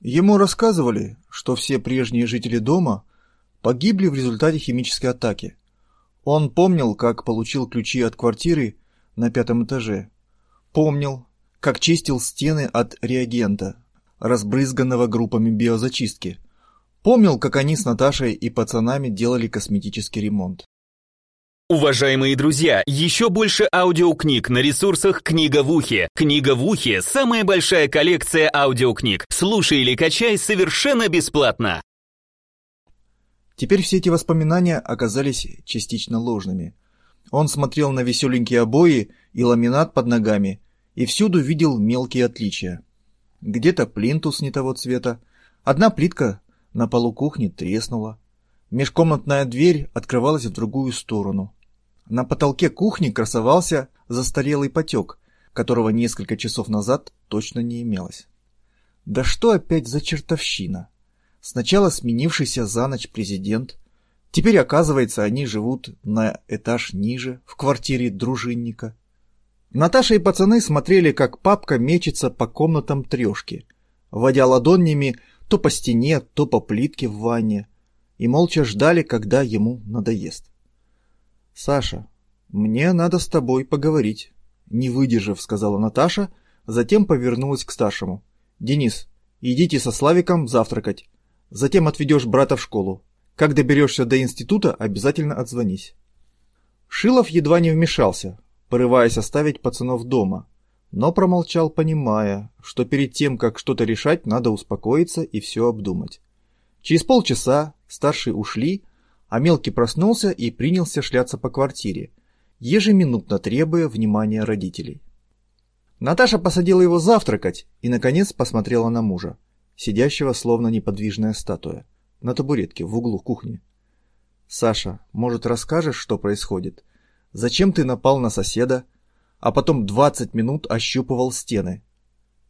Ему рассказывали, что все прежние жители дома погибли в результате химической атаки. Он помнил, как получил ключи от квартиры на пятом этаже. Помнил, как чистил стены от реагента, разбрызганного группами биозачистки. Помнил, как они с Наташей и пацанами делали косметический ремонт. Уважаемые друзья, еще больше аудиокниг на ресурсах «Книга в ухе». «Книга в ухе» — самая большая коллекция аудиокниг. Слушай или качай совершенно бесплатно. Теперь все эти воспоминания оказались частично ложными. Он смотрел на веселенькие обои и ламинат под ногами и всюду видел мелкие отличия. Где-то плинтус не того цвета, одна плитка на полу кухни треснула, межкомнатная дверь открывалась в другую сторону — на потолке кухни красовался застарелый потек, которого несколько часов назад точно не имелось. Да что опять за чертовщина? Сначала сменившийся за ночь президент, теперь, оказывается, они живут на этаж ниже, в квартире дружинника. Наташа и пацаны смотрели, как папка мечется по комнатам трешки, водя ладонями то по стене, то по плитке в ванне, и молча ждали, когда ему надоест. «Саша, мне надо с тобой поговорить», — не выдержав, сказала Наташа, затем повернулась к старшему. «Денис, идите со Славиком завтракать. Затем отведешь брата в школу. Как доберешься до института, обязательно отзвонись». Шилов едва не вмешался, порываясь оставить пацанов дома, но промолчал, понимая, что перед тем, как что-то решать, надо успокоиться и все обдумать. Через полчаса старшие ушли, а мелкий проснулся и принялся шляться по квартире, ежеминутно требуя внимания родителей. Наташа посадила его завтракать и, наконец, посмотрела на мужа, сидящего словно неподвижная статуя, на табуретке в углу кухни. «Саша, может, расскажешь, что происходит? Зачем ты напал на соседа, а потом двадцать минут ощупывал стены?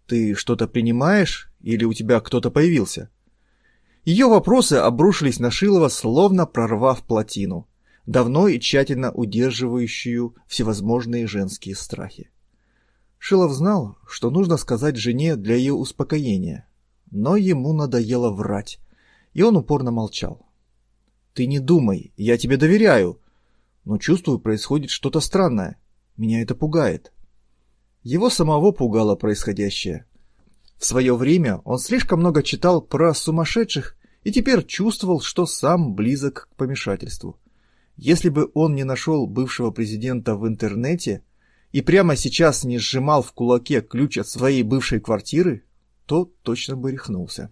Ты что-то принимаешь или у тебя кто-то появился?» Ее вопросы обрушились на Шилова, словно прорвав плотину, давно и тщательно удерживающую всевозможные женские страхи. Шилов знал, что нужно сказать жене для ее успокоения, но ему надоело врать, и он упорно молчал. «Ты не думай, я тебе доверяю, но чувствую, происходит что-то странное. Меня это пугает». Его самого пугало происходящее. В свое время он слишком много читал про сумасшедших и теперь чувствовал, что сам близок к помешательству. Если бы он не нашел бывшего президента в интернете и прямо сейчас не сжимал в кулаке ключ от своей бывшей квартиры, то точно бы рехнулся.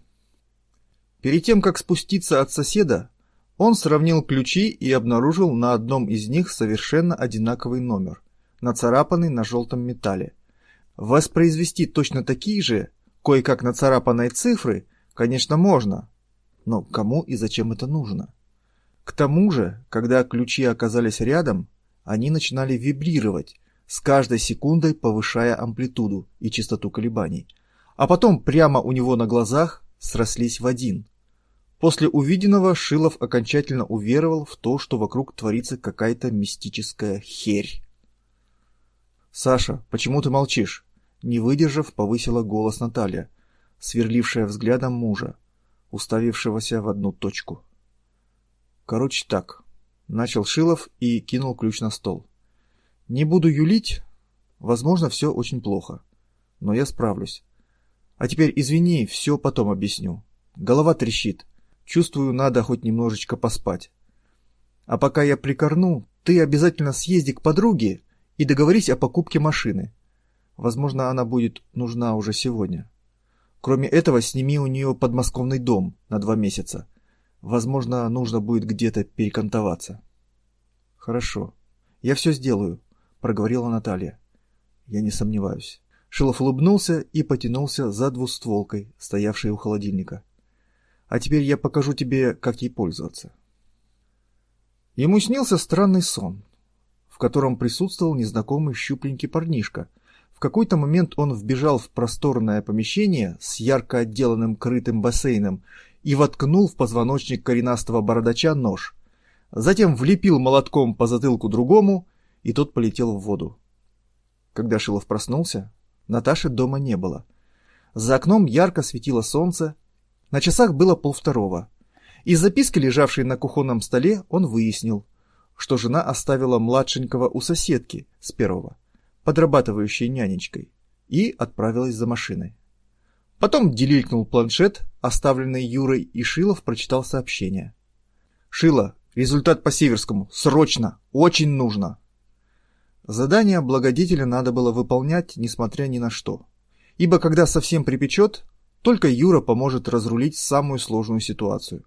Перед тем, как спуститься от соседа, он сравнил ключи и обнаружил на одном из них совершенно одинаковый номер, нацарапанный на желтом металле. Воспроизвести точно такие же, кое-как нацарапанные цифры, конечно, можно, но кому и зачем это нужно? К тому же, когда ключи оказались рядом, они начинали вибрировать, с каждой секундой повышая амплитуду и частоту колебаний. А потом прямо у него на глазах срослись в один. После увиденного Шилов окончательно уверовал в то, что вокруг творится какая-то мистическая херь. «Саша, почему ты молчишь?» Не выдержав, повысила голос Наталья, сверлившая взглядом мужа уставившегося в одну точку. Короче так, начал Шилов и кинул ключ на стол. Не буду юлить, возможно, все очень плохо, но я справлюсь. А теперь извини, все потом объясню. Голова трещит, чувствую, надо хоть немножечко поспать. А пока я прикорну, ты обязательно съезди к подруге и договорись о покупке машины. Возможно, она будет нужна уже сегодня. Кроме этого, сними у нее подмосковный дом на два месяца. Возможно, нужно будет где-то перекантоваться. Хорошо. Я все сделаю, проговорила Наталья. Я не сомневаюсь. Шилов улыбнулся и потянулся за двустволкой, стоявшей у холодильника. А теперь я покажу тебе, как ей пользоваться. Ему снился странный сон, в котором присутствовал незнакомый щупленький парнишка — в какой-то момент он вбежал в просторное помещение с ярко отделанным крытым бассейном и воткнул в позвоночник коренастого бородача нож. Затем влепил молотком по затылку другому, и тот полетел в воду. Когда Шилов проснулся, Наташи дома не было. За окном ярко светило солнце, На часах было полвторого. Из записки, лежавшей на кухонном столе, он выяснил, что жена оставила младшенького у соседки с первого, подрабатывающей нянечкой, и отправилась за машиной. Потом делилькнул планшет, оставленный Юрой, и Шилов прочитал сообщение. «Шила, результат по Северскому. Срочно! Очень нужно!» Задание благодетеля надо было выполнять, несмотря ни на что. Ибо когда совсем припечет, только Юра поможет разрулить самую сложную ситуацию.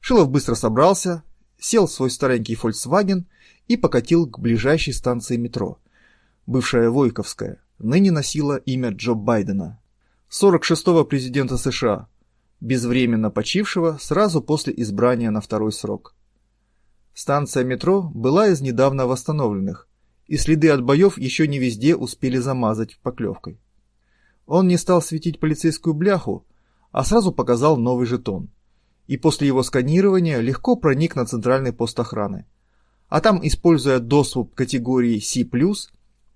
Шилов быстро собрался, сел в свой старенький Volkswagen и покатил к ближайшей станции метро. Бывшая Войковская, ныне носила имя Джо Байдена, 46-го президента США, безвременно почившего сразу после избрания на второй срок. Станция метро была из недавно восстановленных, и следы от боев еще не везде успели замазать поклевкой. Он не стал светить полицейскую бляху, а сразу показал новый жетон. И после его сканирования легко проник на центральный пост охраны. А там, используя доступ категории C+,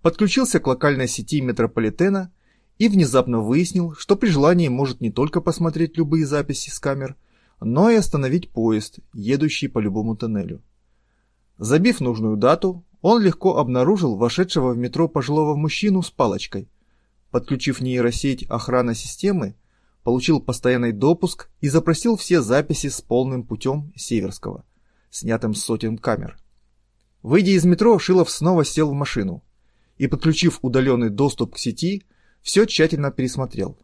подключился к локальной сети метрополитена и внезапно выяснил, что при желании может не только посмотреть любые записи с камер, но и остановить поезд, едущий по любому тоннелю. Забив нужную дату, он легко обнаружил вошедшего в метро пожилого мужчину с палочкой. Подключив нейросеть охраны системы, получил постоянный допуск и запросил все записи с полным путем Северского, снятым сотен камер. Выйдя из метро, Шилов снова сел в машину и, подключив удаленный доступ к сети, все тщательно пересмотрел.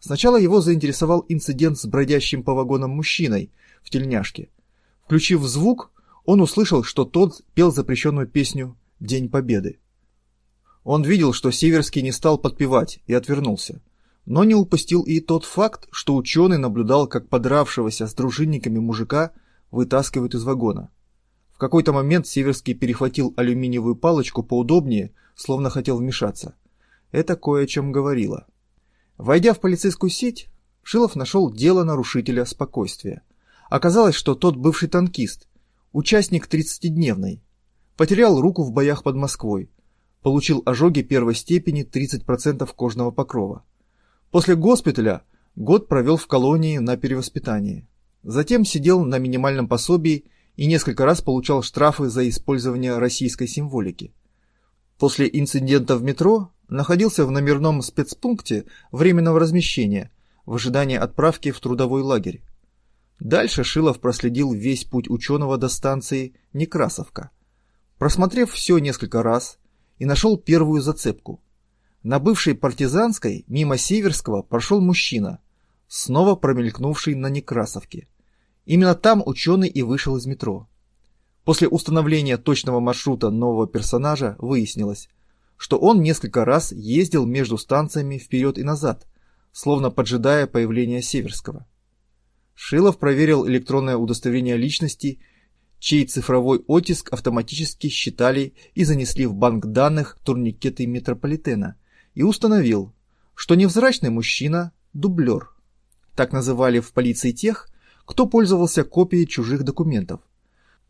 Сначала его заинтересовал инцидент с бродящим по вагонам мужчиной в тельняшке. Включив звук, он услышал, что тот пел запрещенную песню «День Победы». Он видел, что Северский не стал подпевать и отвернулся, но не упустил и тот факт, что ученый наблюдал, как подравшегося с дружинниками мужика вытаскивают из вагона. В какой-то момент Северский перехватил алюминиевую палочку поудобнее, словно хотел вмешаться. Это кое о чем говорило. Войдя в полицейскую сеть, Шилов нашел дело нарушителя спокойствия. Оказалось, что тот бывший танкист, Участник 30-дневной. Потерял руку в боях под Москвой. Получил ожоги первой степени 30% кожного покрова. После госпиталя год провел в колонии на перевоспитании. Затем сидел на минимальном пособии и несколько раз получал штрафы за использование российской символики. После инцидента в метро находился в номерном спецпункте временного размещения в ожидании отправки в трудовой лагерь. Дальше Шилов проследил весь путь ученого до станции Некрасовка. Просмотрев все несколько раз и нашел первую зацепку. На бывшей партизанской мимо Северского прошел мужчина, снова промелькнувший на Некрасовке. Именно там ученый и вышел из метро. После установления точного маршрута нового персонажа выяснилось, что он несколько раз ездил между станциями вперед и назад, словно поджидая появления Северского. Шилов проверил электронное удостоверение личности, чей цифровой оттиск автоматически считали и занесли в банк данных турникеты метрополитена, и установил, что невзрачный мужчина – дублер. Так называли в полиции тех, кто пользовался копией чужих документов.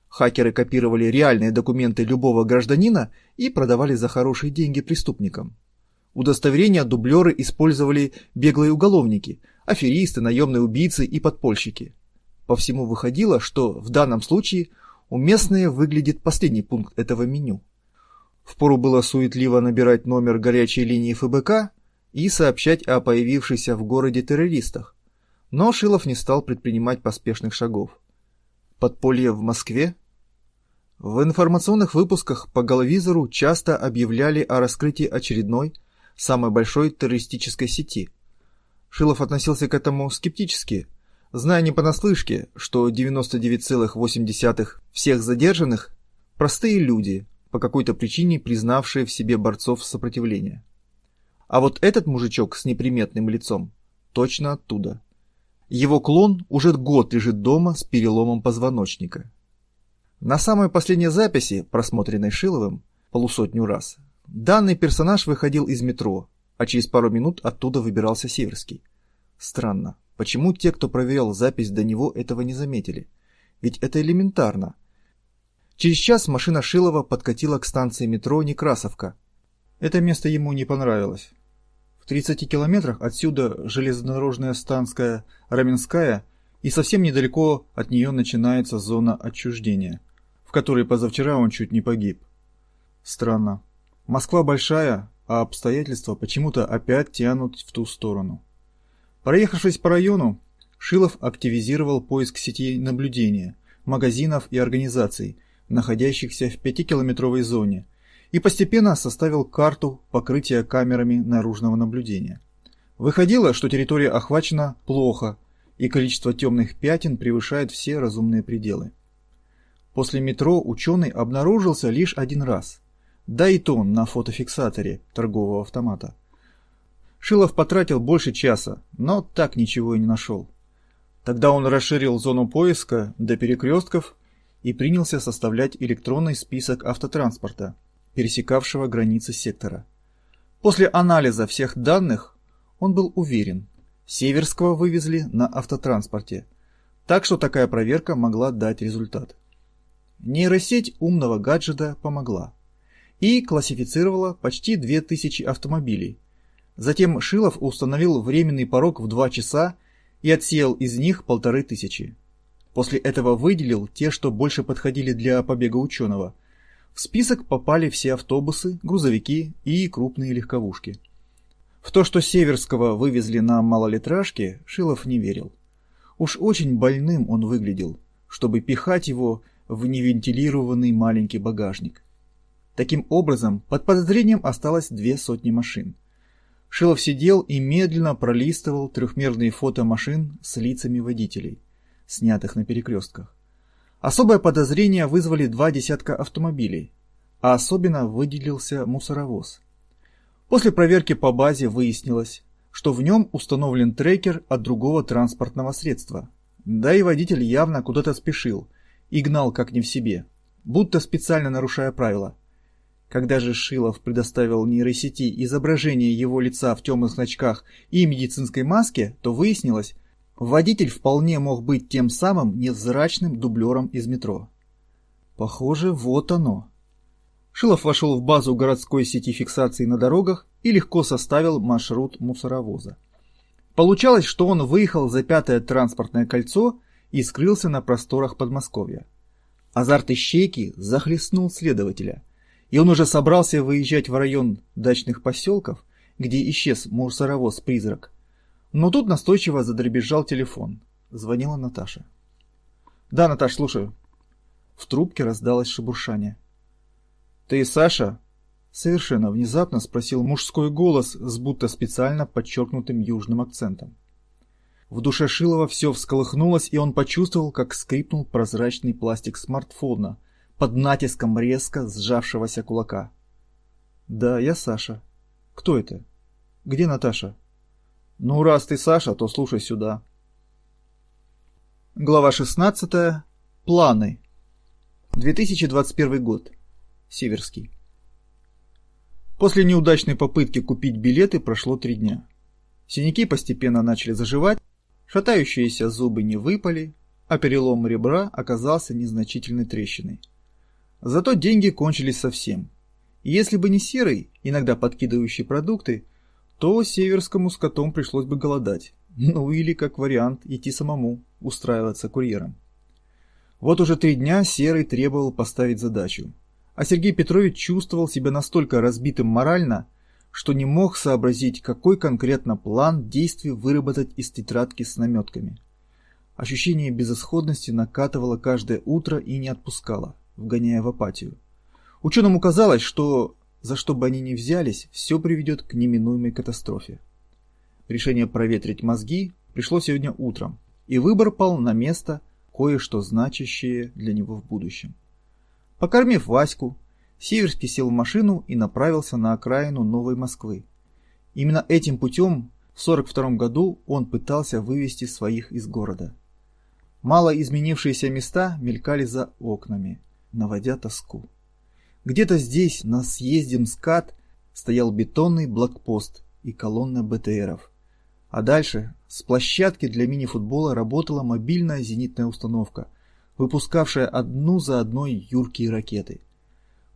Хакеры копировали реальные документы любого гражданина и продавали за хорошие деньги преступникам. Удостоверения дублеры использовали беглые уголовники – аферисты, наемные убийцы и подпольщики. По всему выходило, что в данном случае уместнее выглядит последний пункт этого меню. Впору было суетливо набирать номер горячей линии ФБК и сообщать о появившихся в городе террористах. Но Шилов не стал предпринимать поспешных шагов. Подполье в Москве? В информационных выпусках по головизору часто объявляли о раскрытии очередной, самой большой террористической сети – Шилов относился к этому скептически, зная не понаслышке, что 99,8 всех задержанных – простые люди, по какой-то причине признавшие в себе борцов сопротивления. А вот этот мужичок с неприметным лицом точно оттуда. Его клон уже год лежит дома с переломом позвоночника. На самой последней записи, просмотренной Шиловым полусотню раз, данный персонаж выходил из метро, а через пару минут оттуда выбирался Северский. Странно, почему те, кто проверял запись до него, этого не заметили? Ведь это элементарно. Через час машина Шилова подкатила к станции метро Некрасовка. Это место ему не понравилось. В 30 километрах отсюда железнодорожная станция Раменская и совсем недалеко от нее начинается зона отчуждения, в которой позавчера он чуть не погиб. Странно. Москва большая, а обстоятельства почему-то опять тянут в ту сторону. Проехавшись по району, Шилов активизировал поиск сетей наблюдения, магазинов и организаций, находящихся в пятикилометровой зоне, и постепенно составил карту покрытия камерами наружного наблюдения. Выходило, что территория охвачена плохо, и количество темных пятен превышает все разумные пределы. После метро ученый обнаружился лишь один раз, да и то на фотофиксаторе торгового автомата. Шилов потратил больше часа, но так ничего и не нашел. Тогда он расширил зону поиска до перекрестков и принялся составлять электронный список автотранспорта, пересекавшего границы сектора. После анализа всех данных он был уверен, Северского вывезли на автотранспорте, так что такая проверка могла дать результат. Нейросеть умного гаджета помогла и классифицировала почти 2000 автомобилей. Затем Шилов установил временный порог в 2 часа и отсеял из них полторы тысячи. После этого выделил те, что больше подходили для побега ученого, в список попали все автобусы, грузовики и крупные легковушки. В то, что Северского вывезли на малолитражке, Шилов не верил. Уж очень больным он выглядел, чтобы пихать его в невентилированный маленький багажник. Таким образом, под подозрением осталось две сотни машин. Шилов сидел и медленно пролистывал трехмерные фото машин с лицами водителей, снятых на перекрестках. Особое подозрение вызвали два десятка автомобилей, а особенно выделился мусоровоз. После проверки по базе выяснилось, что в нем установлен трекер от другого транспортного средства. Да и водитель явно куда-то спешил и гнал как не в себе, будто специально нарушая правила. Когда же Шилов предоставил нейросети изображение его лица в темных значках и медицинской маске, то выяснилось, Водитель вполне мог быть тем самым невзрачным дублером из метро. Похоже, вот оно. Шилов вошел в базу городской сети фиксации на дорогах и легко составил маршрут мусоровоза. Получалось, что он выехал за пятое транспортное кольцо и скрылся на просторах Подмосковья. Азарт ищейки захлестнул следователя, и он уже собрался выезжать в район дачных поселков, где исчез мусоровоз-призрак, но тут настойчиво задребезжал телефон. Звонила Наташа. «Да, Наташ, слушаю». В трубке раздалось шебуршание. «Ты Саша?» Совершенно внезапно спросил мужской голос с будто специально подчеркнутым южным акцентом. В душе Шилова все всколыхнулось, и он почувствовал, как скрипнул прозрачный пластик смартфона под натиском резко сжавшегося кулака. «Да, я Саша. Кто это? Где Наташа?» Ну, раз ты Саша, то слушай сюда. Глава 16. Планы. 2021 год. Северский. После неудачной попытки купить билеты прошло три дня. Синяки постепенно начали заживать, шатающиеся зубы не выпали, а перелом ребра оказался незначительной трещиной. Зато деньги кончились совсем. И если бы не серый, иногда подкидывающий продукты, то северскому с котом пришлось бы голодать. Ну или, как вариант, идти самому, устраиваться курьером. Вот уже три дня Серый требовал поставить задачу. А Сергей Петрович чувствовал себя настолько разбитым морально, что не мог сообразить, какой конкретно план действий выработать из тетрадки с наметками. Ощущение безысходности накатывало каждое утро и не отпускало, вгоняя в апатию. Ученому казалось, что за что бы они ни взялись, все приведет к неминуемой катастрофе. Решение проветрить мозги пришло сегодня утром, и выбор пал на место, кое-что значащее для него в будущем. Покормив Ваську, Северский сел в машину и направился на окраину Новой Москвы. Именно этим путем в 42 году он пытался вывести своих из города. Мало изменившиеся места мелькали за окнами, наводя тоску. Где-то здесь, на съезде МСКАТ, стоял бетонный блокпост и колонна БТРов. А дальше с площадки для мини-футбола работала мобильная зенитная установка, выпускавшая одну за одной юркие ракеты.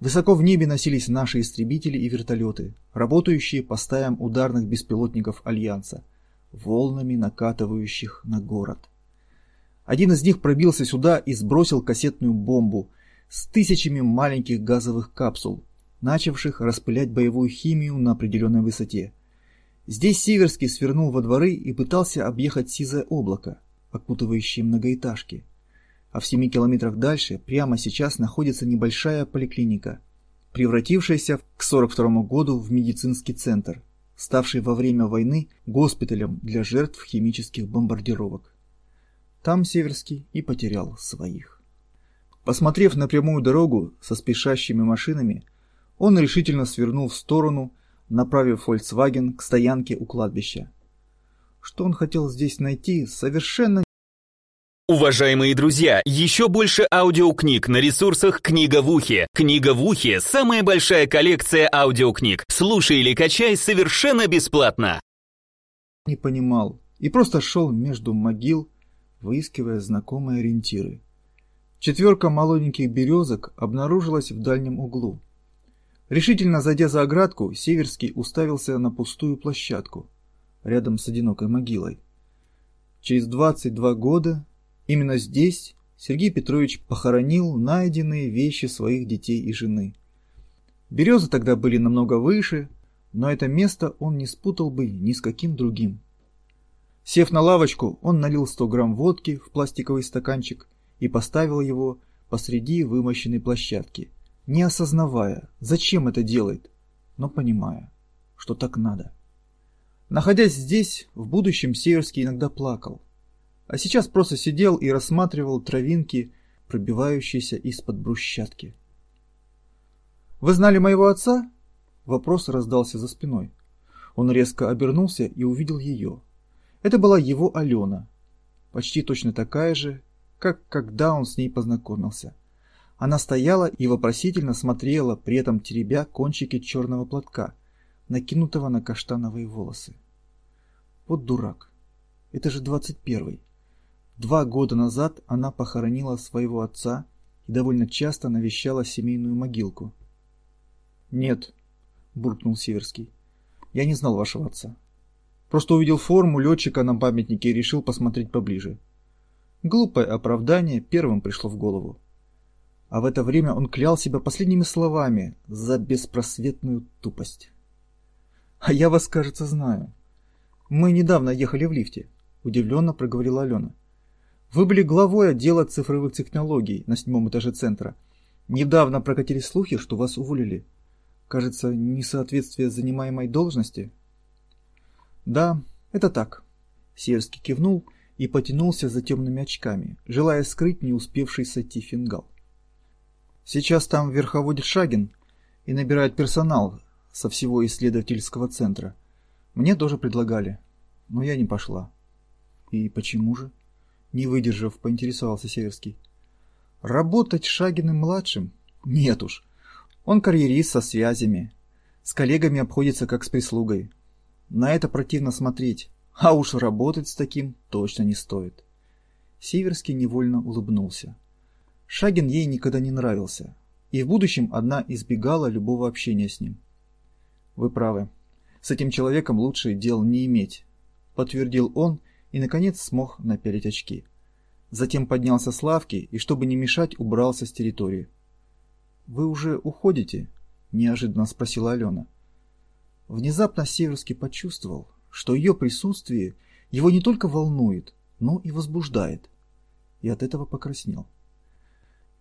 Высоко в небе носились наши истребители и вертолеты, работающие по стаям ударных беспилотников Альянса, волнами накатывающих на город. Один из них пробился сюда и сбросил кассетную бомбу с тысячами маленьких газовых капсул, начавших распылять боевую химию на определенной высоте. Здесь Северский свернул во дворы и пытался объехать сизое облако, окутывающее многоэтажки. А в семи километрах дальше прямо сейчас находится небольшая поликлиника, превратившаяся к 42 году в медицинский центр, ставший во время войны госпиталем для жертв химических бомбардировок. Там Северский и потерял своих. Посмотрев на прямую дорогу со спешащими машинами, он решительно свернул в сторону, направив Volkswagen к стоянке у кладбища. Что он хотел здесь найти, совершенно Уважаемые друзья, еще больше аудиокниг на ресурсах «Книга в ухе». «Книга в ухе» — самая большая коллекция аудиокниг. Слушай или качай совершенно бесплатно. Не понимал и просто шел между могил, выискивая знакомые ориентиры. Четверка молоденьких березок обнаружилась в дальнем углу. Решительно зайдя за оградку, Северский уставился на пустую площадку, рядом с одинокой могилой. Через 22 года именно здесь Сергей Петрович похоронил найденные вещи своих детей и жены. Березы тогда были намного выше, но это место он не спутал бы ни с каким другим. Сев на лавочку, он налил 100 грамм водки в пластиковый стаканчик и поставил его посреди вымощенной площадки, не осознавая, зачем это делает, но понимая, что так надо. Находясь здесь, в будущем Северский иногда плакал, а сейчас просто сидел и рассматривал травинки, пробивающиеся из-под брусчатки. «Вы знали моего отца?» Вопрос раздался за спиной. Он резко обернулся и увидел ее. Это была его Алена, почти точно такая же, как когда он с ней познакомился. Она стояла и вопросительно смотрела, при этом теребя кончики черного платка, накинутого на каштановые волосы. Вот дурак. Это же двадцать первый. Два года назад она похоронила своего отца и довольно часто навещала семейную могилку. «Нет», — буркнул Северский, — «я не знал вашего отца». Просто увидел форму летчика на памятнике и решил посмотреть поближе. Глупое оправдание первым пришло в голову. А в это время он клял себя последними словами за беспросветную тупость. «А я вас, кажется, знаю. Мы недавно ехали в лифте», — удивленно проговорила Алена. «Вы были главой отдела цифровых технологий на седьмом этаже центра. Недавно прокатились слухи, что вас уволили. Кажется, несоответствие занимаемой должности?» Да, это так. Северский кивнул и потянулся за темными очками, желая скрыть не успевший сойти фингал. Сейчас там верховодит Шагин и набирает персонал со всего исследовательского центра. Мне тоже предлагали, но я не пошла. И почему же? Не выдержав, поинтересовался Северский. Работать Шагиным-младшим? Нет уж. Он карьерист со связями. С коллегами обходится как с прислугой. На это противно смотреть, а уж работать с таким точно не стоит. Северский невольно улыбнулся. Шагин ей никогда не нравился, и в будущем одна избегала любого общения с ним. «Вы правы. С этим человеком лучше дел не иметь», — подтвердил он и, наконец, смог напялить очки. Затем поднялся с лавки и, чтобы не мешать, убрался с территории. «Вы уже уходите?» — неожиданно спросила Алена. Внезапно Северский почувствовал, что ее присутствие его не только волнует, но и возбуждает. И от этого покраснел.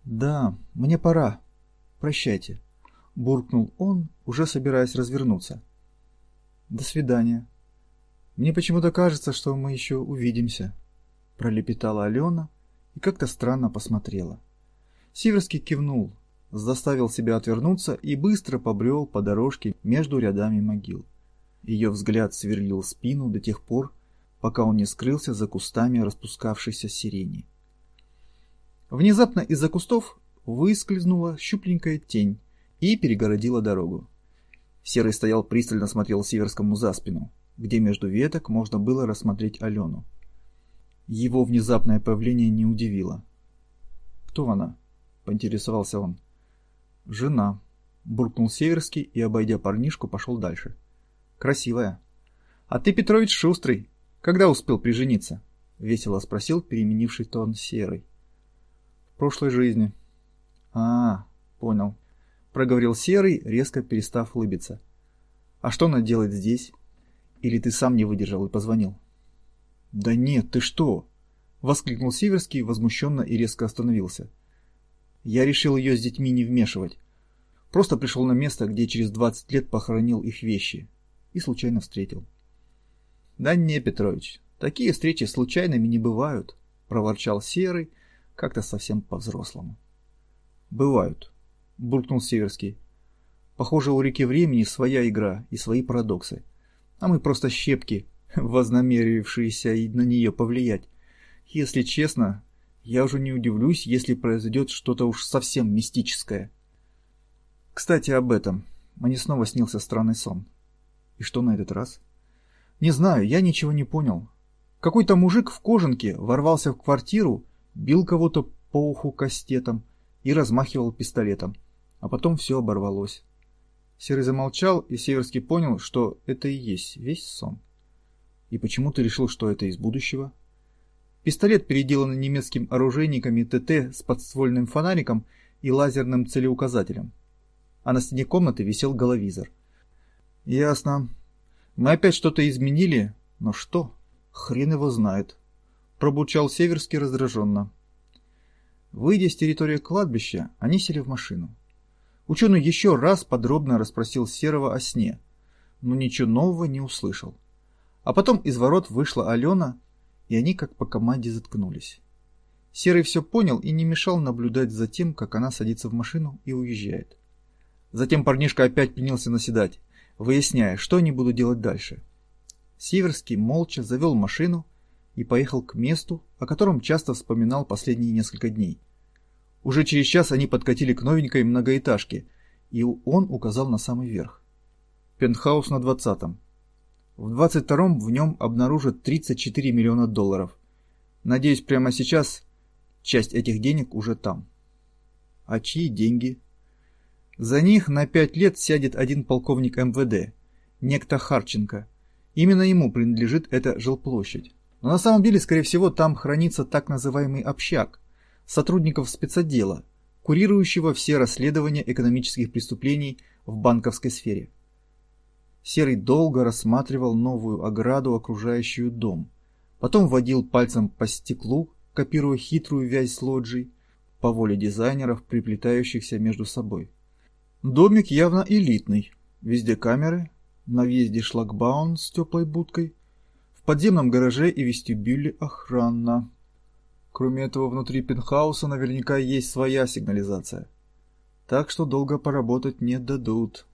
«Да, мне пора. Прощайте», — буркнул он, уже собираясь развернуться. «До свидания. Мне почему-то кажется, что мы еще увидимся», — пролепетала Алена и как-то странно посмотрела. Северский кивнул, заставил себя отвернуться и быстро побрел по дорожке между рядами могил. Ее взгляд сверлил спину до тех пор, пока он не скрылся за кустами распускавшейся сирени. Внезапно из-за кустов выскользнула щупленькая тень и перегородила дорогу. Серый стоял пристально смотрел Северскому за спину, где между веток можно было рассмотреть Алену. Его внезапное появление не удивило. «Кто она?» — поинтересовался он. «Жена», буркнул Северский и, обойдя парнишку, пошел дальше. Красивая. А ты, Петрович, шустрый. Когда успел прижениться? Весело спросил переменивший тон Серый. В прошлой жизни. А, понял. Проговорил Серый, резко перестав улыбиться. А что она делает здесь? Или ты сам не выдержал и позвонил? Да нет, ты что? Воскликнул Северский возмущенно и резко остановился. Я решил ее с детьми не вмешивать. Просто пришел на место, где через 20 лет похоронил их вещи. И случайно встретил. Да не, Петрович, такие встречи случайными не бывают, проворчал Серый, как-то совсем по-взрослому. Бывают, буркнул Северский. Похоже, у реки времени своя игра и свои парадоксы. А мы просто щепки, вознамерившиеся и на нее повлиять. Если честно, я уже не удивлюсь, если произойдет что-то уж совсем мистическое. Кстати, об этом. Мне снова снился странный сон. И что на этот раз? Не знаю, я ничего не понял. Какой-то мужик в кожанке ворвался в квартиру, бил кого-то по уху кастетом и размахивал пистолетом. А потом все оборвалось. Серый замолчал, и Северский понял, что это и есть весь сон. И почему ты решил, что это из будущего? Пистолет, переделанный немецкими оружейниками ТТ с подствольным фонариком и лазерным целеуказателем. А на стене комнаты висел головизор. Ясно. Мы опять что-то изменили, но что? Хрен его знает. Пробурчал Северский раздраженно. Выйдя с территории кладбища, они сели в машину. Ученый еще раз подробно расспросил Серого о сне, но ничего нового не услышал. А потом из ворот вышла Алена и они как по команде заткнулись. Серый все понял и не мешал наблюдать за тем, как она садится в машину и уезжает. Затем парнишка опять принялся наседать, выясняя, что они будут делать дальше. Северский молча завел машину и поехал к месту, о котором часто вспоминал последние несколько дней. Уже через час они подкатили к новенькой многоэтажке, и он указал на самый верх. Пентхаус на двадцатом. В 22-м в нем обнаружат 34 миллиона долларов. Надеюсь, прямо сейчас часть этих денег уже там. А чьи деньги? За них на пять лет сядет один полковник МВД, некто Харченко. Именно ему принадлежит эта жилплощадь. Но на самом деле, скорее всего, там хранится так называемый общак, сотрудников спецотдела, курирующего все расследования экономических преступлений в банковской сфере. Серый долго рассматривал новую ограду, окружающую дом. Потом водил пальцем по стеклу, копируя хитрую вязь с лоджией, по воле дизайнеров, приплетающихся между собой. Домик явно элитный. Везде камеры, на въезде шлагбаум с теплой будкой, в подземном гараже и вестибюле охрана. Кроме этого, внутри пентхауса наверняка есть своя сигнализация. Так что долго поработать не дадут.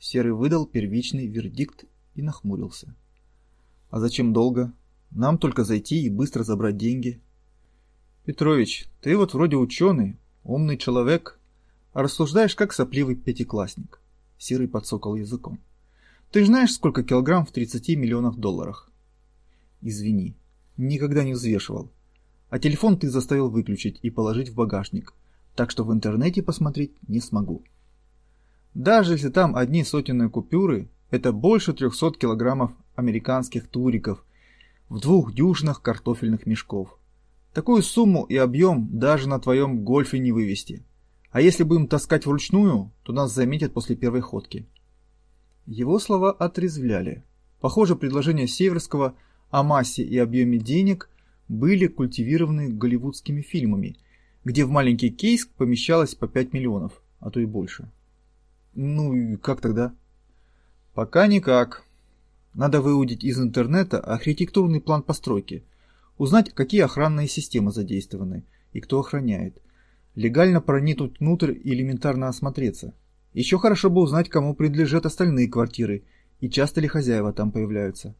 Серый выдал первичный вердикт и нахмурился. А зачем долго? Нам только зайти и быстро забрать деньги. Петрович, ты вот вроде ученый, умный человек, рассуждаешь как сопливый пятиклассник. Серый подсокал языком. Ты знаешь, сколько килограмм в 30 миллионах долларах? Извини, никогда не взвешивал. А телефон ты заставил выключить и положить в багажник, так что в интернете посмотреть не смогу. Даже если там одни сотенные купюры, это больше 300 килограммов американских туриков в двух дюжинах картофельных мешков. Такую сумму и объем даже на твоем гольфе не вывести. А если будем таскать вручную, то нас заметят после первой ходки. Его слова отрезвляли. Похоже, предложения Северского о массе и объеме денег были культивированы голливудскими фильмами, где в маленький кейс помещалось по 5 миллионов, а то и больше. Ну и как тогда? Пока никак. Надо выудить из интернета архитектурный план постройки, узнать, какие охранные системы задействованы и кто охраняет. Легально проникнуть внутрь и элементарно осмотреться. Еще хорошо бы узнать, кому принадлежат остальные квартиры и часто ли хозяева там появляются.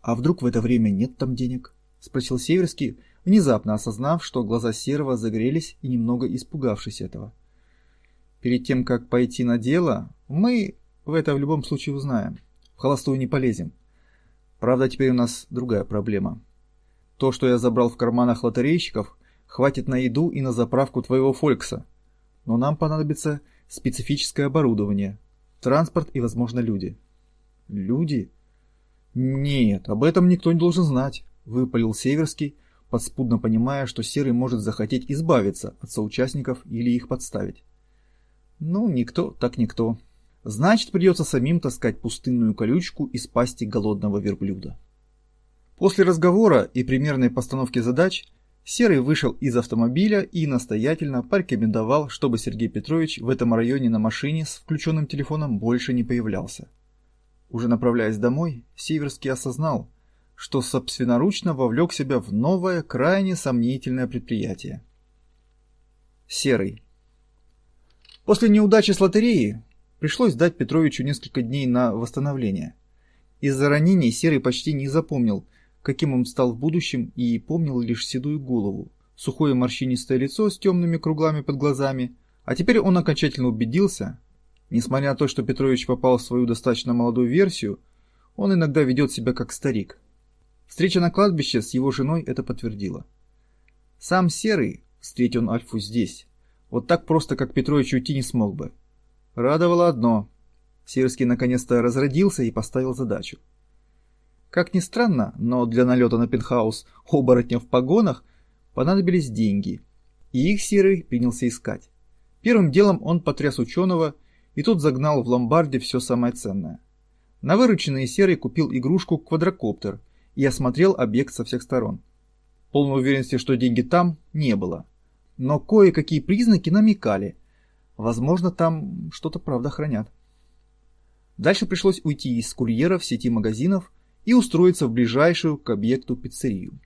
А вдруг в это время нет там денег? Спросил Северский, внезапно осознав, что глаза Серого загорелись и немного испугавшись этого. Перед тем, как пойти на дело, мы в это в любом случае узнаем. В холостую не полезем. Правда, теперь у нас другая проблема. То, что я забрал в карманах лотерейщиков, хватит на еду и на заправку твоего Фолькса. Но нам понадобится специфическое оборудование, транспорт и, возможно, люди. Люди? Нет, об этом никто не должен знать, выпалил Северский, подспудно понимая, что Серый может захотеть избавиться от соучастников или их подставить. Ну, никто, так никто. Значит, придется самим таскать пустынную колючку из пасти голодного верблюда. После разговора и примерной постановки задач Серый вышел из автомобиля и настоятельно порекомендовал, чтобы Сергей Петрович в этом районе на машине с включенным телефоном больше не появлялся. Уже направляясь домой, Северский осознал, что собственноручно вовлек себя в новое, крайне сомнительное предприятие. Серый. После неудачи с лотереей пришлось дать Петровичу несколько дней на восстановление. Из-за ранений Серый почти не запомнил – каким он стал в будущем, и помнил лишь седую голову, сухое морщинистое лицо с темными круглами под глазами, а теперь он окончательно убедился, несмотря на то, что Петрович попал в свою достаточно молодую версию, он иногда ведет себя как старик. Встреча на кладбище с его женой это подтвердила. Сам Серый, встретил он Альфу здесь, вот так просто, как Петрович уйти не смог бы. Радовало одно. Серский наконец-то разродился и поставил задачу. Как ни странно, но для налета на пентхаус оборотня в погонах понадобились деньги, и их Серый принялся искать. Первым делом он потряс ученого, и тот загнал в ломбарде все самое ценное. На вырученные Серый купил игрушку квадрокоптер и осмотрел объект со всех сторон. Полной уверенности, что деньги там, не было. Но кое-какие признаки намекали. Возможно, там что-то правда хранят. Дальше пришлось уйти из курьера в сети магазинов и устроиться в ближайшую к объекту пиццерию.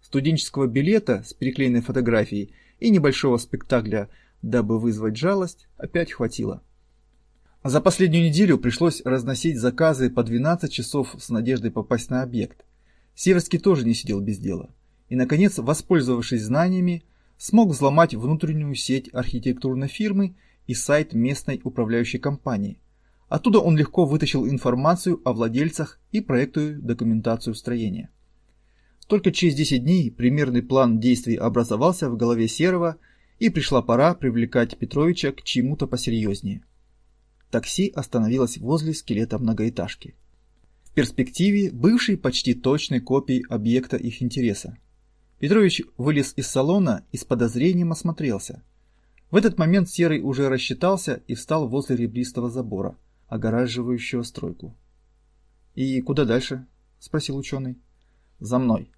Студенческого билета с переклеенной фотографией и небольшого спектакля, дабы вызвать жалость, опять хватило. За последнюю неделю пришлось разносить заказы по 12 часов с надеждой попасть на объект. Северский тоже не сидел без дела. И, наконец, воспользовавшись знаниями, смог взломать внутреннюю сеть архитектурной фирмы и сайт местной управляющей компании, Оттуда он легко вытащил информацию о владельцах и проектную документацию строения. Только через 10 дней примерный план действий образовался в голове Серова, и пришла пора привлекать Петровича к чему-то посерьезнее. Такси остановилось возле скелета многоэтажки. В перспективе бывшей почти точной копией объекта их интереса. Петрович вылез из салона и с подозрением осмотрелся. В этот момент Серый уже рассчитался и встал возле ребристого забора огораживающего стройку. «И куда дальше?» — спросил ученый. «За мной».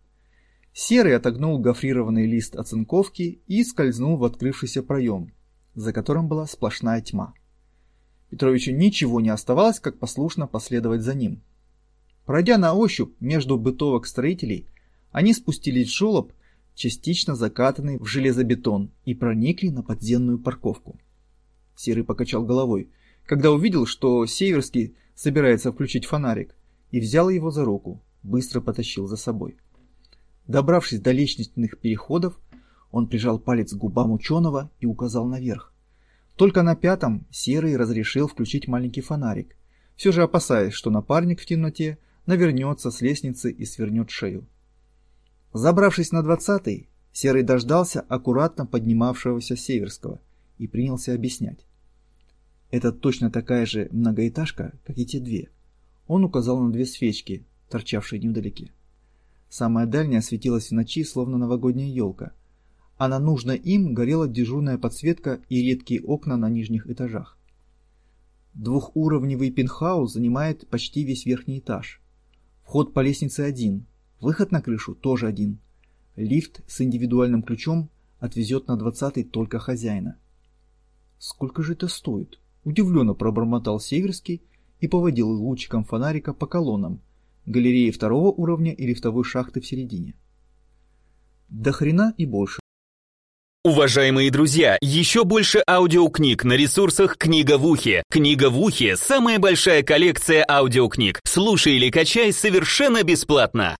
Серый отогнул гофрированный лист оцинковки и скользнул в открывшийся проем, за которым была сплошная тьма. Петровичу ничего не оставалось, как послушно последовать за ним. Пройдя на ощупь между бытовок строителей, они спустились в желоб, частично закатанный в железобетон, и проникли на подземную парковку. Серый покачал головой — когда увидел, что Северский собирается включить фонарик, и взял его за руку, быстро потащил за собой. Добравшись до лестничных переходов, он прижал палец к губам ученого и указал наверх. Только на пятом Серый разрешил включить маленький фонарик, все же опасаясь, что напарник в темноте навернется с лестницы и свернет шею. Забравшись на двадцатый, Серый дождался аккуратно поднимавшегося Северского и принялся объяснять. Это точно такая же многоэтажка, как и те две. Он указал на две свечки, торчавшие невдалеке. Самая дальняя светилась в ночи, словно новогодняя елка, а на нужной им горела дежурная подсветка и редкие окна на нижних этажах. Двухуровневый пентхаус занимает почти весь верхний этаж. Вход по лестнице один, выход на крышу тоже один. Лифт с индивидуальным ключом отвезет на двадцатый только хозяина. Сколько же это стоит? Удивленно пробормотал Северский и поводил лучиком фонарика по колоннам, галереи второго уровня и лифтовой шахты в середине. До хрена и больше. Уважаемые друзья, еще больше аудиокниг на ресурсах «Книга в ухе». «Книга в ухе» — самая большая коллекция аудиокниг. Слушай или качай совершенно бесплатно.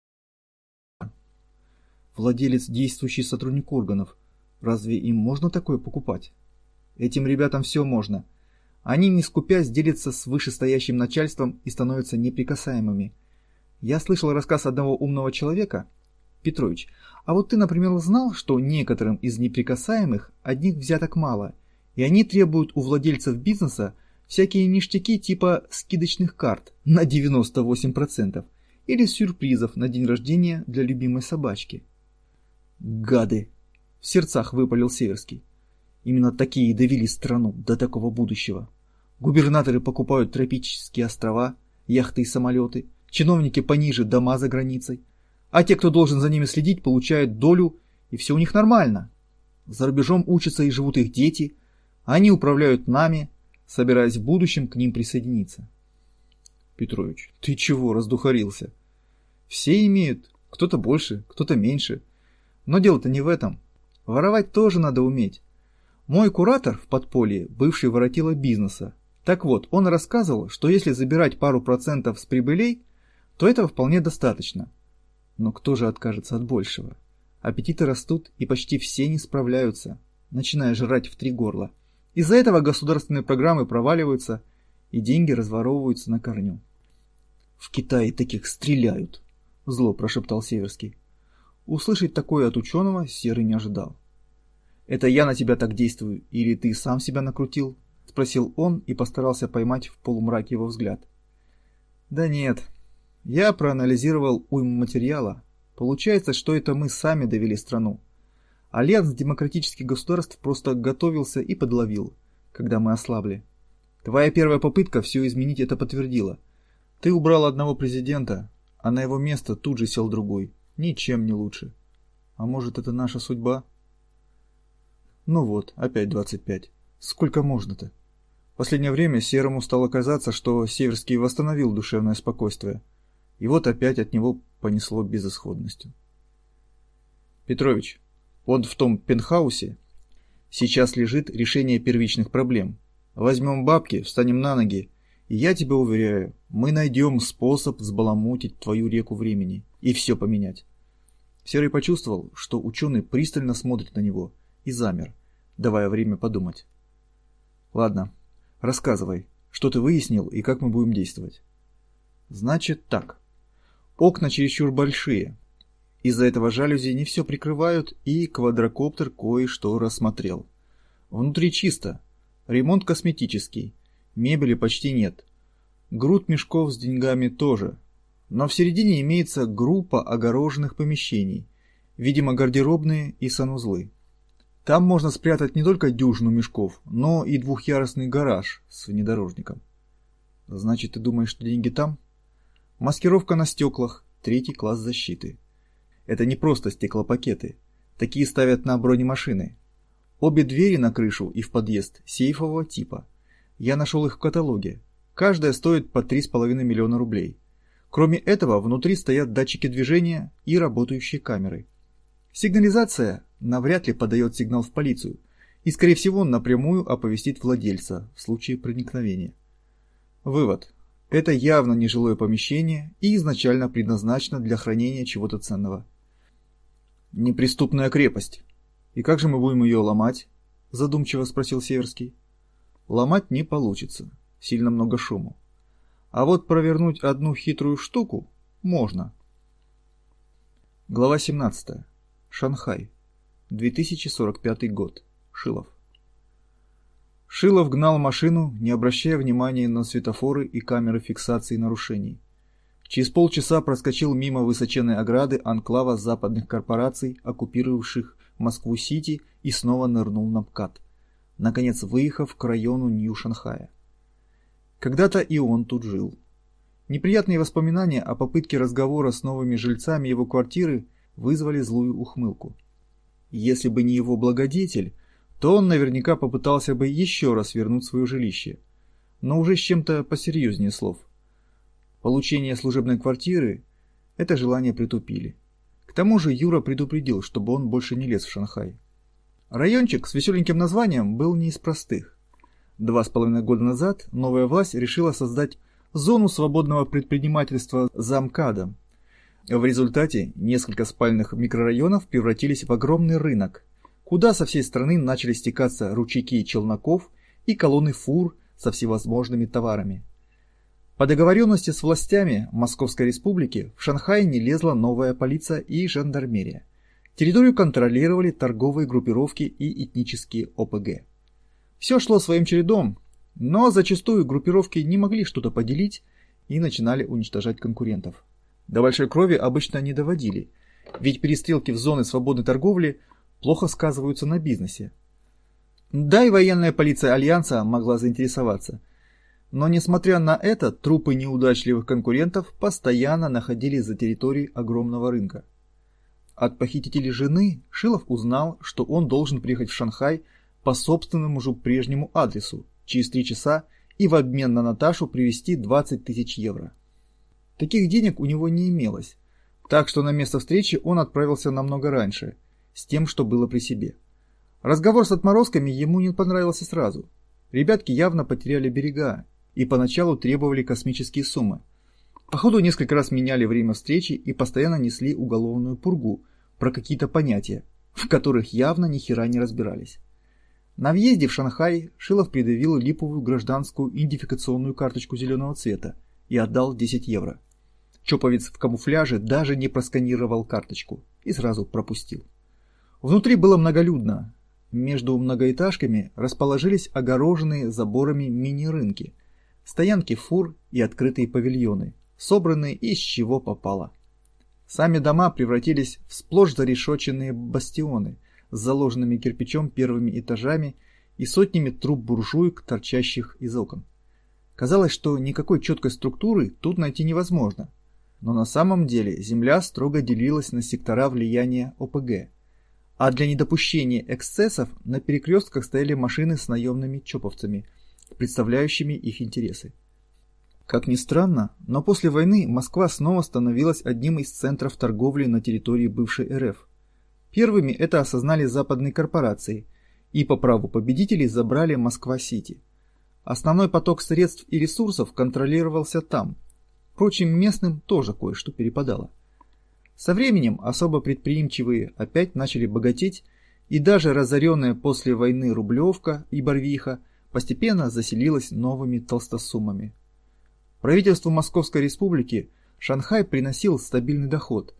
Владелец, действующий сотрудник органов. Разве им можно такое покупать? Этим ребятам все можно — они, не скупясь, делятся с вышестоящим начальством и становятся неприкасаемыми. Я слышал рассказ одного умного человека, Петрович, а вот ты, например, знал, что некоторым из неприкасаемых одних взяток мало, И они требуют у владельцев бизнеса всякие ништяки типа скидочных карт на 98% или сюрпризов на день рождения для любимой собачки. Гады! В сердцах выпалил Северский. Именно такие довели страну до такого будущего. Губернаторы покупают тропические острова, яхты и самолеты, чиновники пониже дома за границей, а те, кто должен за ними следить, получают долю, и все у них нормально. За рубежом учатся и живут их дети, они управляют нами, собираясь в будущем к ним присоединиться. Петрович, ты чего раздухарился? Все имеют, кто-то больше, кто-то меньше. Но дело-то не в этом. Воровать тоже надо уметь. Мой куратор в подполье, бывший воротила бизнеса. Так вот, он рассказывал, что если забирать пару процентов с прибылей, то этого вполне достаточно. Но кто же откажется от большего? Аппетиты растут, и почти все не справляются, начиная жрать в три горла. Из-за этого государственные программы проваливаются, и деньги разворовываются на корню. В Китае таких стреляют, зло прошептал Северский. Услышать такое от ученого Серый не ожидал. «Это я на тебя так действую, или ты сам себя накрутил?» — спросил он и постарался поймать в полумраке его взгляд. «Да нет. Я проанализировал уйму материала. Получается, что это мы сами довели страну. Альянс демократических государств просто готовился и подловил, когда мы ослабли. Твоя первая попытка все изменить это подтвердила. Ты убрал одного президента, а на его место тут же сел другой. Ничем не лучше. А может, это наша судьба?» Ну вот, опять 25. Сколько можно-то? В последнее время Серому стало казаться, что Северский восстановил душевное спокойствие. И вот опять от него понесло безысходностью. Петрович, вот в том пентхаусе сейчас лежит решение первичных проблем. Возьмем бабки, встанем на ноги, и я тебя уверяю, мы найдем способ взбаламутить твою реку времени и все поменять. Серый почувствовал, что ученый пристально смотрит на него – и замер, давая время подумать. «Ладно, рассказывай, что ты выяснил и как мы будем действовать?» «Значит так. Окна чересчур большие. Из-за этого жалюзи не все прикрывают, и квадрокоптер кое-что рассмотрел. Внутри чисто, ремонт косметический, мебели почти нет. Груд мешков с деньгами тоже, но в середине имеется группа огороженных помещений, видимо гардеробные и санузлы. Там можно спрятать не только дюжину мешков, но и двухъярусный гараж с внедорожником. Значит, ты думаешь, что деньги там? Маскировка на стеклах, третий класс защиты. Это не просто стеклопакеты. Такие ставят на бронемашины. Обе двери на крышу и в подъезд сейфового типа. Я нашел их в каталоге. Каждая стоит по 3,5 миллиона рублей. Кроме этого, внутри стоят датчики движения и работающие камеры. Сигнализация навряд ли подает сигнал в полицию и, скорее всего, напрямую оповестит владельца в случае проникновения. Вывод. Это явно нежилое помещение и изначально предназначено для хранения чего-то ценного. Неприступная крепость. И как же мы будем ее ломать? Задумчиво спросил Северский. Ломать не получится. Сильно много шуму. А вот провернуть одну хитрую штуку можно. Глава 17. Шанхай. 2045 год. Шилов. Шилов гнал машину, не обращая внимания на светофоры и камеры фиксации нарушений. Через полчаса проскочил мимо высоченной ограды анклава западных корпораций, оккупировавших Москву-Сити, и снова нырнул на МКАД, наконец выехав к району Нью-Шанхая. Когда-то и он тут жил. Неприятные воспоминания о попытке разговора с новыми жильцами его квартиры вызвали злую ухмылку. Если бы не его благодетель, то он наверняка попытался бы еще раз вернуть свое жилище, но уже с чем-то посерьезнее слов. Получение служебной квартиры – это желание притупили. К тому же Юра предупредил, чтобы он больше не лез в Шанхай. Райончик с веселеньким названием был не из простых. Два с половиной года назад новая власть решила создать зону свободного предпринимательства за МКАДом, в результате несколько спальных микрорайонов превратились в огромный рынок, куда со всей страны начали стекаться ручейки челноков и колонны фур со всевозможными товарами. По договоренности с властями Московской республики в Шанхай не лезла новая полиция и жандармерия. Территорию контролировали торговые группировки и этнические ОПГ. Все шло своим чередом, но зачастую группировки не могли что-то поделить и начинали уничтожать конкурентов. До большой крови обычно не доводили, ведь перестрелки в зоны свободной торговли плохо сказываются на бизнесе. Да и военная полиция Альянса могла заинтересоваться. Но несмотря на это, трупы неудачливых конкурентов постоянно находились за территорией огромного рынка. От похитителей жены Шилов узнал, что он должен приехать в Шанхай по собственному же прежнему адресу через три часа и в обмен на Наташу привезти 20 тысяч евро. Таких денег у него не имелось, так что на место встречи он отправился намного раньше, с тем, что было при себе. Разговор с отморозками ему не понравился сразу. Ребятки явно потеряли берега и поначалу требовали космические суммы. Походу несколько раз меняли время встречи и постоянно несли уголовную пургу про какие-то понятия, в которых явно ни хера не разбирались. На въезде в Шанхай Шилов предъявил липовую гражданскую идентификационную карточку зеленого цвета и отдал 10 евро. Чоповец в камуфляже даже не просканировал карточку и сразу пропустил. Внутри было многолюдно. Между многоэтажками расположились огороженные заборами мини-рынки, стоянки фур и открытые павильоны, собранные из чего попало. Сами дома превратились в сплошь зарешоченные бастионы с заложенными кирпичом первыми этажами и сотнями труб буржуек, торчащих из окон. Казалось, что никакой четкой структуры тут найти невозможно. Но на самом деле земля строго делилась на сектора влияния ОПГ. А для недопущения эксцессов на перекрестках стояли машины с наемными чоповцами, представляющими их интересы. Как ни странно, но после войны Москва снова становилась одним из центров торговли на территории бывшей РФ. Первыми это осознали западные корпорации и по праву победителей забрали Москва-Сити. Основной поток средств и ресурсов контролировался там. Впрочем, местным тоже кое-что перепадало. Со временем особо предприимчивые опять начали богатеть, и даже разоренная после войны Рублевка и Барвиха постепенно заселилась новыми толстосумами. Правительству Московской Республики Шанхай приносил стабильный доход,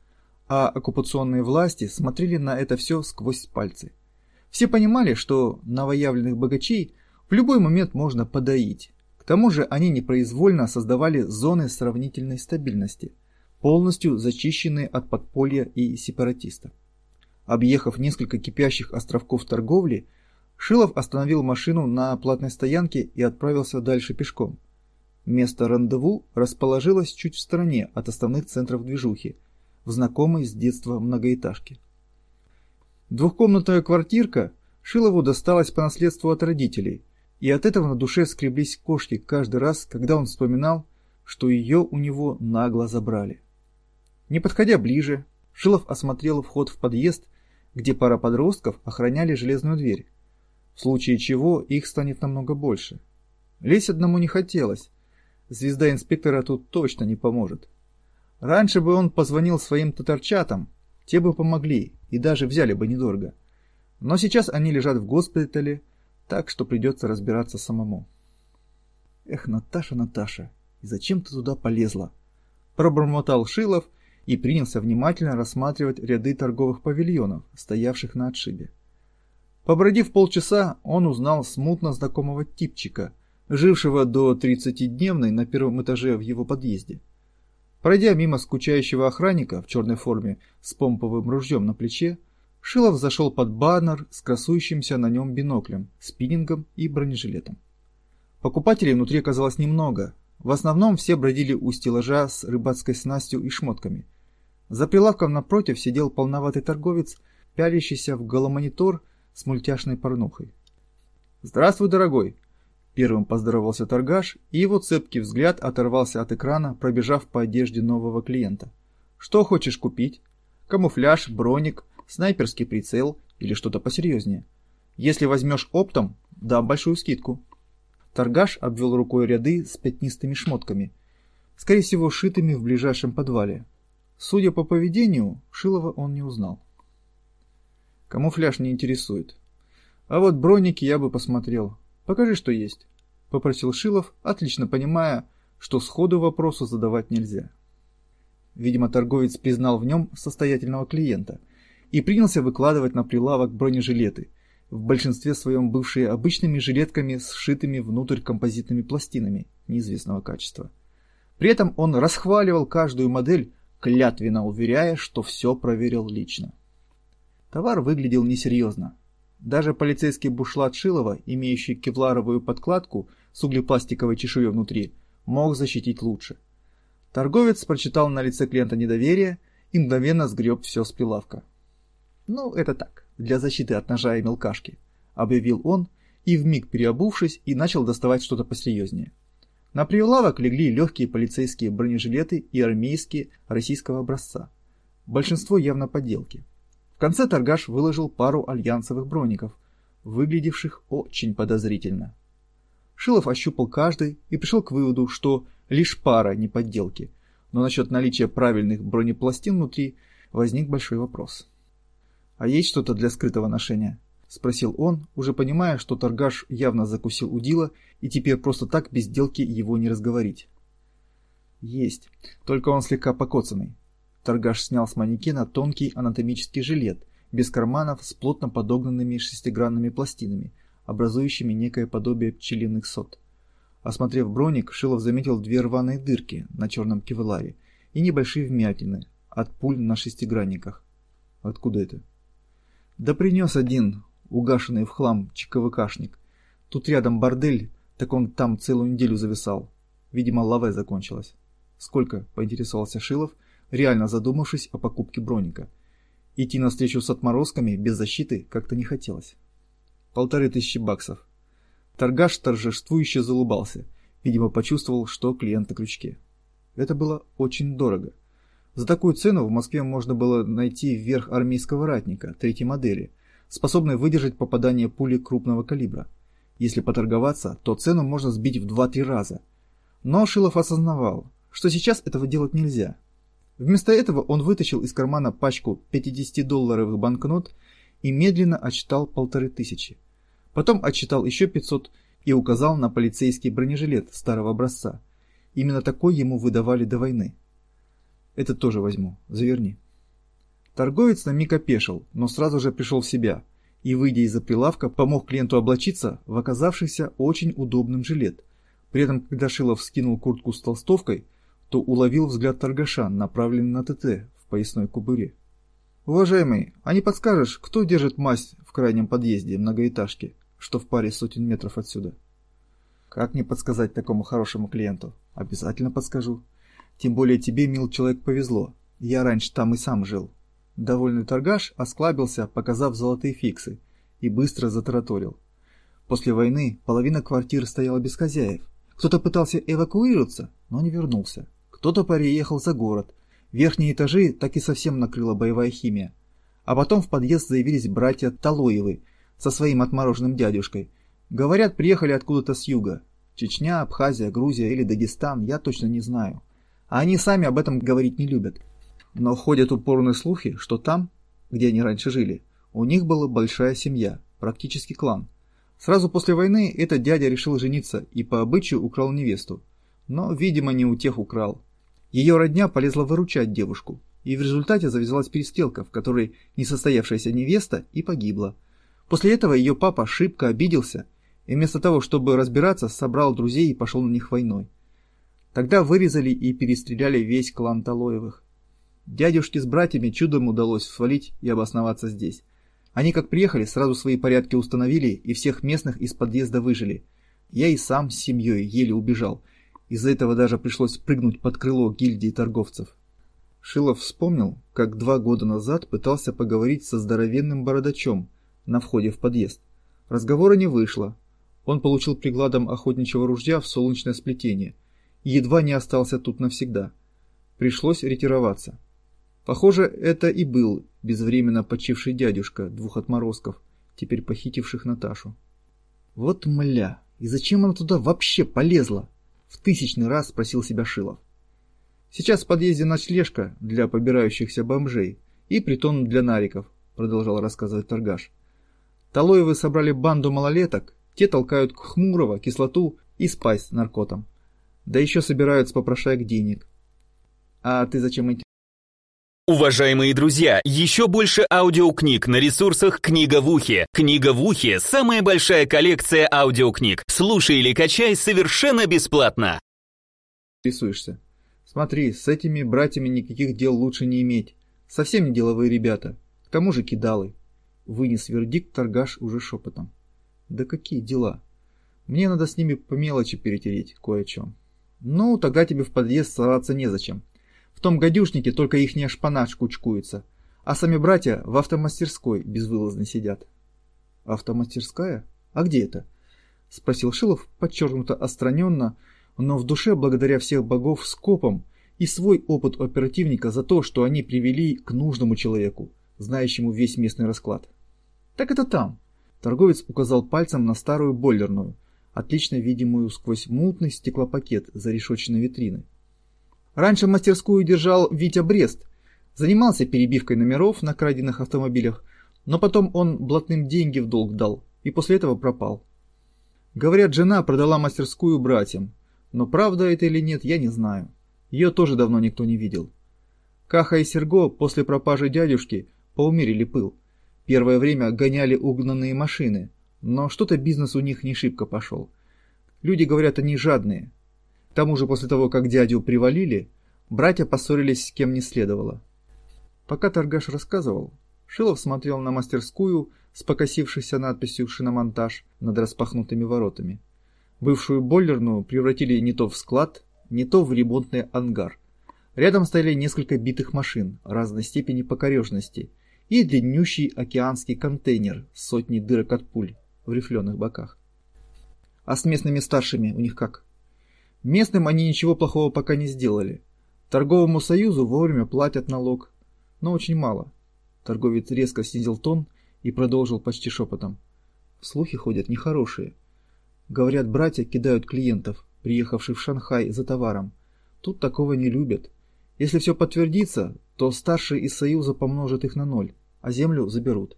а оккупационные власти смотрели на это все сквозь пальцы. Все понимали, что новоявленных богачей в любой момент можно подоить. Тому же они непроизвольно создавали зоны сравнительной стабильности, полностью зачищенные от подполья и сепаратистов. Объехав несколько кипящих островков торговли, Шилов остановил машину на платной стоянке и отправился дальше пешком. Место рандеву расположилось чуть в стороне от основных центров движухи, в знакомой с детства многоэтажке. Двухкомнатная квартирка Шилову досталась по наследству от родителей, и от этого на душе скреблись кошки каждый раз, когда он вспоминал, что ее у него нагло забрали. Не подходя ближе, Шилов осмотрел вход в подъезд, где пара подростков охраняли железную дверь, в случае чего их станет намного больше. Лезть одному не хотелось, звезда инспектора тут точно не поможет. Раньше бы он позвонил своим татарчатам, те бы помогли и даже взяли бы недорого. Но сейчас они лежат в госпитале, так что придется разбираться самому. Эх, Наташа, Наташа, и зачем ты туда полезла? Пробормотал Шилов и принялся внимательно рассматривать ряды торговых павильонов, стоявших на отшибе. Побродив полчаса, он узнал смутно знакомого типчика – жившего до 30-дневной на первом этаже в его подъезде. Пройдя мимо скучающего охранника в черной форме с помповым ружьем на плече, Шилов зашел под баннер с красующимся на нем биноклем, спиннингом и бронежилетом. Покупателей внутри оказалось немного. В основном все бродили у стеллажа с рыбацкой снастью и шмотками. За прилавком напротив сидел полноватый торговец, пялящийся в голомонитор с мультяшной порнухой. «Здравствуй, дорогой!» Первым поздоровался торгаш, и его цепкий взгляд оторвался от экрана, пробежав по одежде нового клиента. «Что хочешь купить? Камуфляж, броник, снайперский прицел или что-то посерьезнее? Если возьмешь оптом, дам большую скидку». Торгаш обвел рукой ряды с пятнистыми шмотками, скорее всего, шитыми в ближайшем подвале. Судя по поведению, Шилова он не узнал. Камуфляж не интересует. А вот броники я бы посмотрел. «Покажи, что есть», — попросил Шилов, отлично понимая, что сходу вопросу задавать нельзя. Видимо, торговец признал в нем состоятельного клиента и принялся выкладывать на прилавок бронежилеты, в большинстве своем бывшие обычными жилетками с вшитыми внутрь композитными пластинами неизвестного качества. При этом он расхваливал каждую модель, клятвенно уверяя, что все проверил лично. Товар выглядел несерьезно. Даже полицейский бушлат Шилова, имеющий кевларовую подкладку с углепластиковой чешуей внутри, мог защитить лучше. Торговец прочитал на лице клиента недоверие и мгновенно сгреб все с прилавка. «Ну, это так, для защиты от ножа и мелкашки», — объявил он, и вмиг переобувшись, и начал доставать что-то посерьезнее. На прилавок легли легкие полицейские бронежилеты и армейские российского образца. Большинство явно подделки. В конце торгаш выложил пару альянсовых броников, выглядевших очень подозрительно. Шилов ощупал каждый и пришел к выводу, что лишь пара не подделки, но насчет наличия правильных бронепластин внутри возник большой вопрос. «А есть что-то для скрытого ношения?» — спросил он, уже понимая, что торгаш явно закусил удила, и теперь просто так без сделки его не разговорить. «Есть, только он слегка покоцанный. Торгаш снял с манекена тонкий анатомический жилет, без карманов, с плотно подогнанными шестигранными пластинами, образующими некое подобие пчелиных сот. Осмотрев броник, Шилов заметил две рваные дырки на черном кевларе и небольшие вмятины от пуль на шестигранниках. Откуда это? Да принес один, угашенный в хлам ЧКВКшник. Тут рядом бордель, так он там целую неделю зависал. Видимо, лаве закончилась. Сколько? Поинтересовался Шилов – реально задумавшись о покупке броника. Идти на встречу с отморозками без защиты как-то не хотелось. Полторы тысячи баксов. Торгаш торжествующе залыбался, видимо почувствовал, что клиент на крючке. Это было очень дорого. За такую цену в Москве можно было найти верх армейского ратника третьей модели, способный выдержать попадание пули крупного калибра. Если поторговаться, то цену можно сбить в 2-3 раза. Но Шилов осознавал, что сейчас этого делать нельзя. Вместо этого он вытащил из кармана пачку 50-долларовых банкнот и медленно отчитал полторы тысячи. Потом отчитал еще 500 и указал на полицейский бронежилет старого образца. Именно такой ему выдавали до войны. Это тоже возьму, заверни. Торговец на миг опешил, но сразу же пришел в себя и, выйдя из-за прилавка, помог клиенту облачиться в оказавшийся очень удобным жилет. При этом, когда Шилов скинул куртку с толстовкой, то уловил взгляд торгаша, направленный на ТТ в поясной кубуре. «Уважаемый, а не подскажешь, кто держит масть в крайнем подъезде многоэтажки, что в паре сотен метров отсюда?» «Как не подсказать такому хорошему клиенту? Обязательно подскажу. Тем более тебе, мил человек, повезло. Я раньше там и сам жил». Довольный торгаш осклабился, показав золотые фиксы, и быстро затараторил. После войны половина квартир стояла без хозяев. Кто-то пытался эвакуироваться, но не вернулся. Кто-то переехал за город. Верхние этажи так и совсем накрыла боевая химия. А потом в подъезд заявились братья Талоевы со своим отмороженным дядюшкой. Говорят, приехали откуда-то с юга. Чечня, Абхазия, Грузия или Дагестан, я точно не знаю. А они сами об этом говорить не любят. Но ходят упорные слухи, что там, где они раньше жили, у них была большая семья, практически клан. Сразу после войны этот дядя решил жениться и по обычаю украл невесту. Но, видимо, не у тех украл. Ее родня полезла выручать девушку, и в результате завязалась перестрелка, в которой несостоявшаяся невеста и погибла. После этого ее папа шибко обиделся, и вместо того, чтобы разбираться, собрал друзей и пошел на них войной. Тогда вырезали и перестреляли весь клан Талоевых. Дядюшке с братьями чудом удалось свалить и обосноваться здесь. Они как приехали, сразу свои порядки установили и всех местных из подъезда выжили. Я и сам с семьей еле убежал – из-за этого даже пришлось прыгнуть под крыло гильдии торговцев. Шилов вспомнил, как два года назад пытался поговорить со здоровенным бородачом на входе в подъезд. Разговора не вышло. Он получил прикладом охотничьего ружья в солнечное сплетение едва не остался тут навсегда. Пришлось ретироваться. Похоже, это и был безвременно почивший дядюшка двух отморозков, теперь похитивших Наташу. Вот мля, и зачем она туда вообще полезла? В тысячный раз спросил себя Шилов. Сейчас в подъезде ночлежка для побирающихся бомжей и притон для нариков, продолжал рассказывать торгаш. Талоевы собрали банду малолеток, те толкают хмурого, кислоту и спать с наркотом. Да еще собирают с попрошаек денег. А ты зачем эти Уважаемые друзья, еще больше аудиокниг на ресурсах «Книга в ухе». «Книга в ухе» — самая большая коллекция аудиокниг. Слушай или качай совершенно бесплатно. Рисуешься. Смотри, с этими братьями никаких дел лучше не иметь. Совсем не деловые ребята. К тому же кидалы. Вынес вердикт торгаш уже шепотом. Да какие дела? Мне надо с ними по мелочи перетереть кое о чем. Ну, тогда тебе в подъезд соваться незачем. В том гадюшнике только ихняя шпана кучкуется, а сами братья в автомастерской безвылазно сидят. Автомастерская? А где это? Спросил Шилов, подчеркнуто остраненно, но в душе, благодаря всех богов, скопом и свой опыт оперативника за то, что они привели к нужному человеку, знающему весь местный расклад. Так это там. Торговец указал пальцем на старую бойлерную, отлично видимую сквозь мутный стеклопакет за решетчиной витрины. Раньше мастерскую держал Витя Брест, занимался перебивкой номеров на краденных автомобилях, но потом он блатным деньги в долг дал и после этого пропал. Говорят, жена продала мастерскую братьям, но правда это или нет, я не знаю. Ее тоже давно никто не видел. Каха и Серго после пропажи дядюшки поумерили пыл. Первое время гоняли угнанные машины, но что-то бизнес у них не шибко пошел. Люди говорят, они жадные, к тому же после того, как дядю привалили, братья поссорились с кем не следовало. Пока торгаш рассказывал, Шилов смотрел на мастерскую с покосившейся надписью «Шиномонтаж» над распахнутыми воротами. Бывшую бойлерную превратили не то в склад, не то в ремонтный ангар. Рядом стояли несколько битых машин разной степени покорежности и длиннющий океанский контейнер с сотней дырок от пуль в рифленых боках. А с местными старшими у них как? Местным они ничего плохого пока не сделали. Торговому союзу вовремя платят налог, но очень мало. Торговец резко снизил тон и продолжил почти шепотом. Слухи ходят нехорошие. Говорят, братья кидают клиентов, приехавших в Шанхай за товаром. Тут такого не любят. Если все подтвердится, то старший из союза помножит их на ноль, а землю заберут.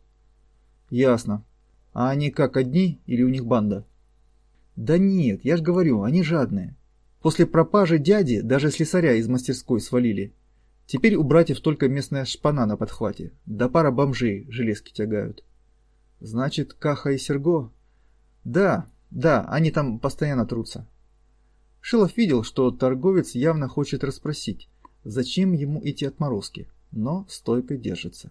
Ясно. А они как, одни или у них банда? Да нет, я ж говорю, они жадные. После пропажи дяди даже слесаря из мастерской свалили. Теперь у братьев только местная шпана на подхвате, да пара бомжей железки тягают. Значит, Каха и Серго? Да, да, они там постоянно трутся. Шилов видел, что торговец явно хочет расспросить, зачем ему эти отморозки, но стойко держится.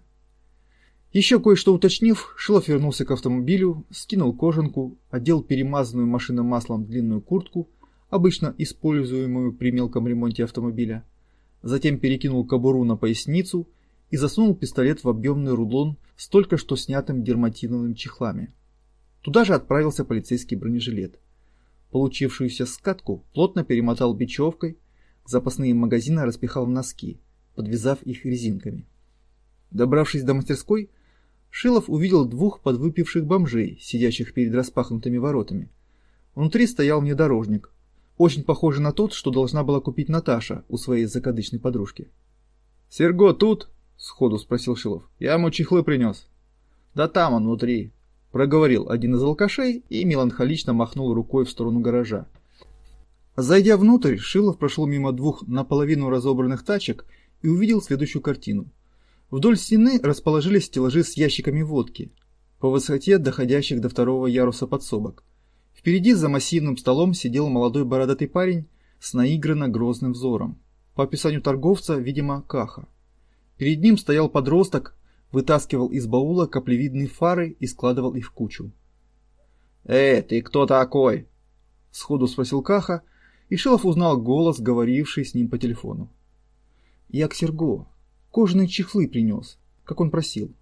Еще кое-что уточнив, Шилов вернулся к автомобилю, скинул кожанку, одел перемазанную машинным маслом длинную куртку обычно используемую при мелком ремонте автомобиля. Затем перекинул кобуру на поясницу и засунул пистолет в объемный рулон с только что снятым дерматиновыми чехлами. Туда же отправился полицейский бронежилет. Получившуюся скатку плотно перемотал бечевкой, запасные магазины распихал в носки, подвязав их резинками. Добравшись до мастерской, Шилов увидел двух подвыпивших бомжей, сидящих перед распахнутыми воротами. Внутри стоял внедорожник, очень похожий на тот, что должна была купить Наташа у своей закадычной подружки. «Серго тут?» — сходу спросил Шилов. «Я ему чехлы принес». «Да там он внутри», — проговорил один из алкашей и меланхолично махнул рукой в сторону гаража. Зайдя внутрь, Шилов прошел мимо двух наполовину разобранных тачек и увидел следующую картину. Вдоль стены расположились стеллажи с ящиками водки, по высоте доходящих до второго яруса подсобок. Впереди за массивным столом сидел молодой бородатый парень с наигранно грозным взором. По описанию торговца, видимо, каха. Перед ним стоял подросток, вытаскивал из баула каплевидные фары и складывал их в кучу. «Э, ты кто такой?» — сходу спросил Каха, и Шилов узнал голос, говоривший с ним по телефону. «Я Серго. Кожаные чехлы принес, как он просил».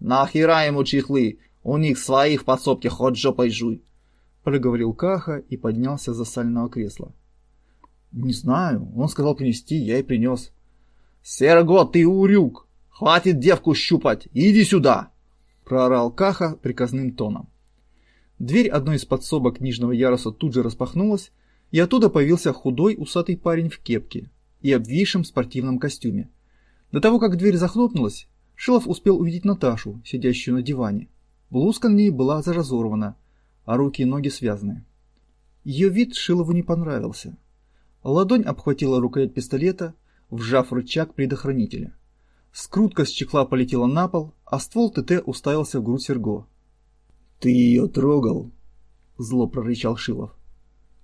«Нахера ему чехлы? У них своих в подсобке хоть жопой жуй!» проговорил Каха и поднялся за сального кресла. «Не знаю. Он сказал принести, я и принес». «Серго, ты урюк! Хватит девку щупать! Иди сюда!» проорал Каха приказным тоном. Дверь одной из подсобок нижнего яруса тут же распахнулась, и оттуда появился худой усатый парень в кепке и обвисшем спортивном костюме. До того, как дверь захлопнулась, Шилов успел увидеть Наташу, сидящую на диване. Блузка на ней была заразорвана, а руки и ноги связаны. Ее вид Шилову не понравился. Ладонь обхватила рукоять пистолета, вжав рычаг предохранителя. Скрутка с чехла полетела на пол, а ствол ТТ уставился в грудь Серго. «Ты ее трогал?» — зло прорычал Шилов.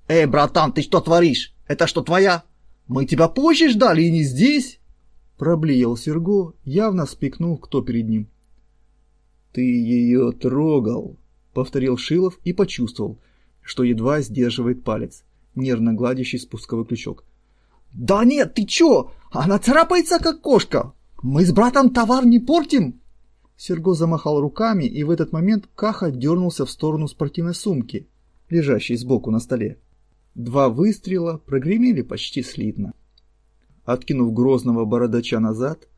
«Эй, братан, ты что творишь? Это что, твоя? Мы тебя позже ждали и не здесь?» Проблеял Серго, явно спикнул, кто перед ним. «Ты ее трогал», — повторил Шилов и почувствовал, что едва сдерживает палец, нервно гладящий спусковой крючок. «Да нет, ты чё? Она царапается, как кошка! Мы с братом товар не портим!» Серго замахал руками, и в этот момент Каха дернулся в сторону спортивной сумки, лежащей сбоку на столе. Два выстрела прогремели почти слитно. Откинув грозного бородача назад,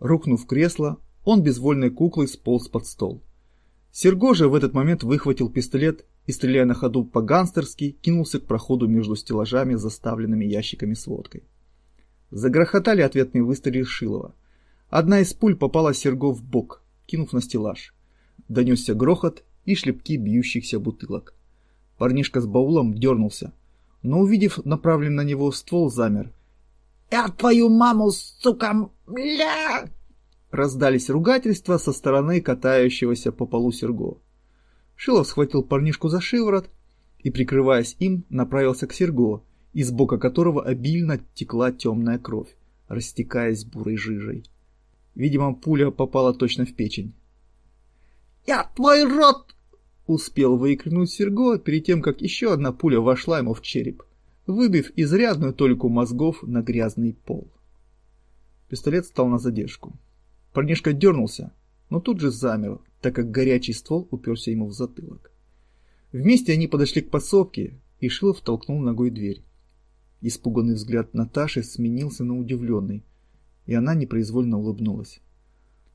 рухнув в кресло, он безвольной куклой сполз под стол. Серго же в этот момент выхватил пистолет и, стреляя на ходу по-гангстерски, кинулся к проходу между стеллажами, заставленными ящиками с водкой. Загрохотали ответные выстрелы Шилова. Одна из пуль попала Серго в бок, кинув на стеллаж. Донесся грохот и шлепки бьющихся бутылок. Парнишка с баулом дернулся, но, увидев направленный на него ствол, замер. «Я твою маму, сука, бля!» Раздались ругательства со стороны катающегося по полу Серго. Шилов схватил парнишку за шиворот и, прикрываясь им, направился к Серго, из бока которого обильно текла темная кровь, растекаясь бурой жижей. Видимо, пуля попала точно в печень. «Я твой рот!» — успел выкрикнуть Серго перед тем, как еще одна пуля вошла ему в череп, выбив изрядную толику мозгов на грязный пол. Пистолет стал на задержку. Парнишка дернулся, но тут же замер, так как горячий ствол уперся ему в затылок. Вместе они подошли к подсобке, и Шилов толкнул ногой дверь. Испуганный взгляд Наташи сменился на удивленный, и она непроизвольно улыбнулась.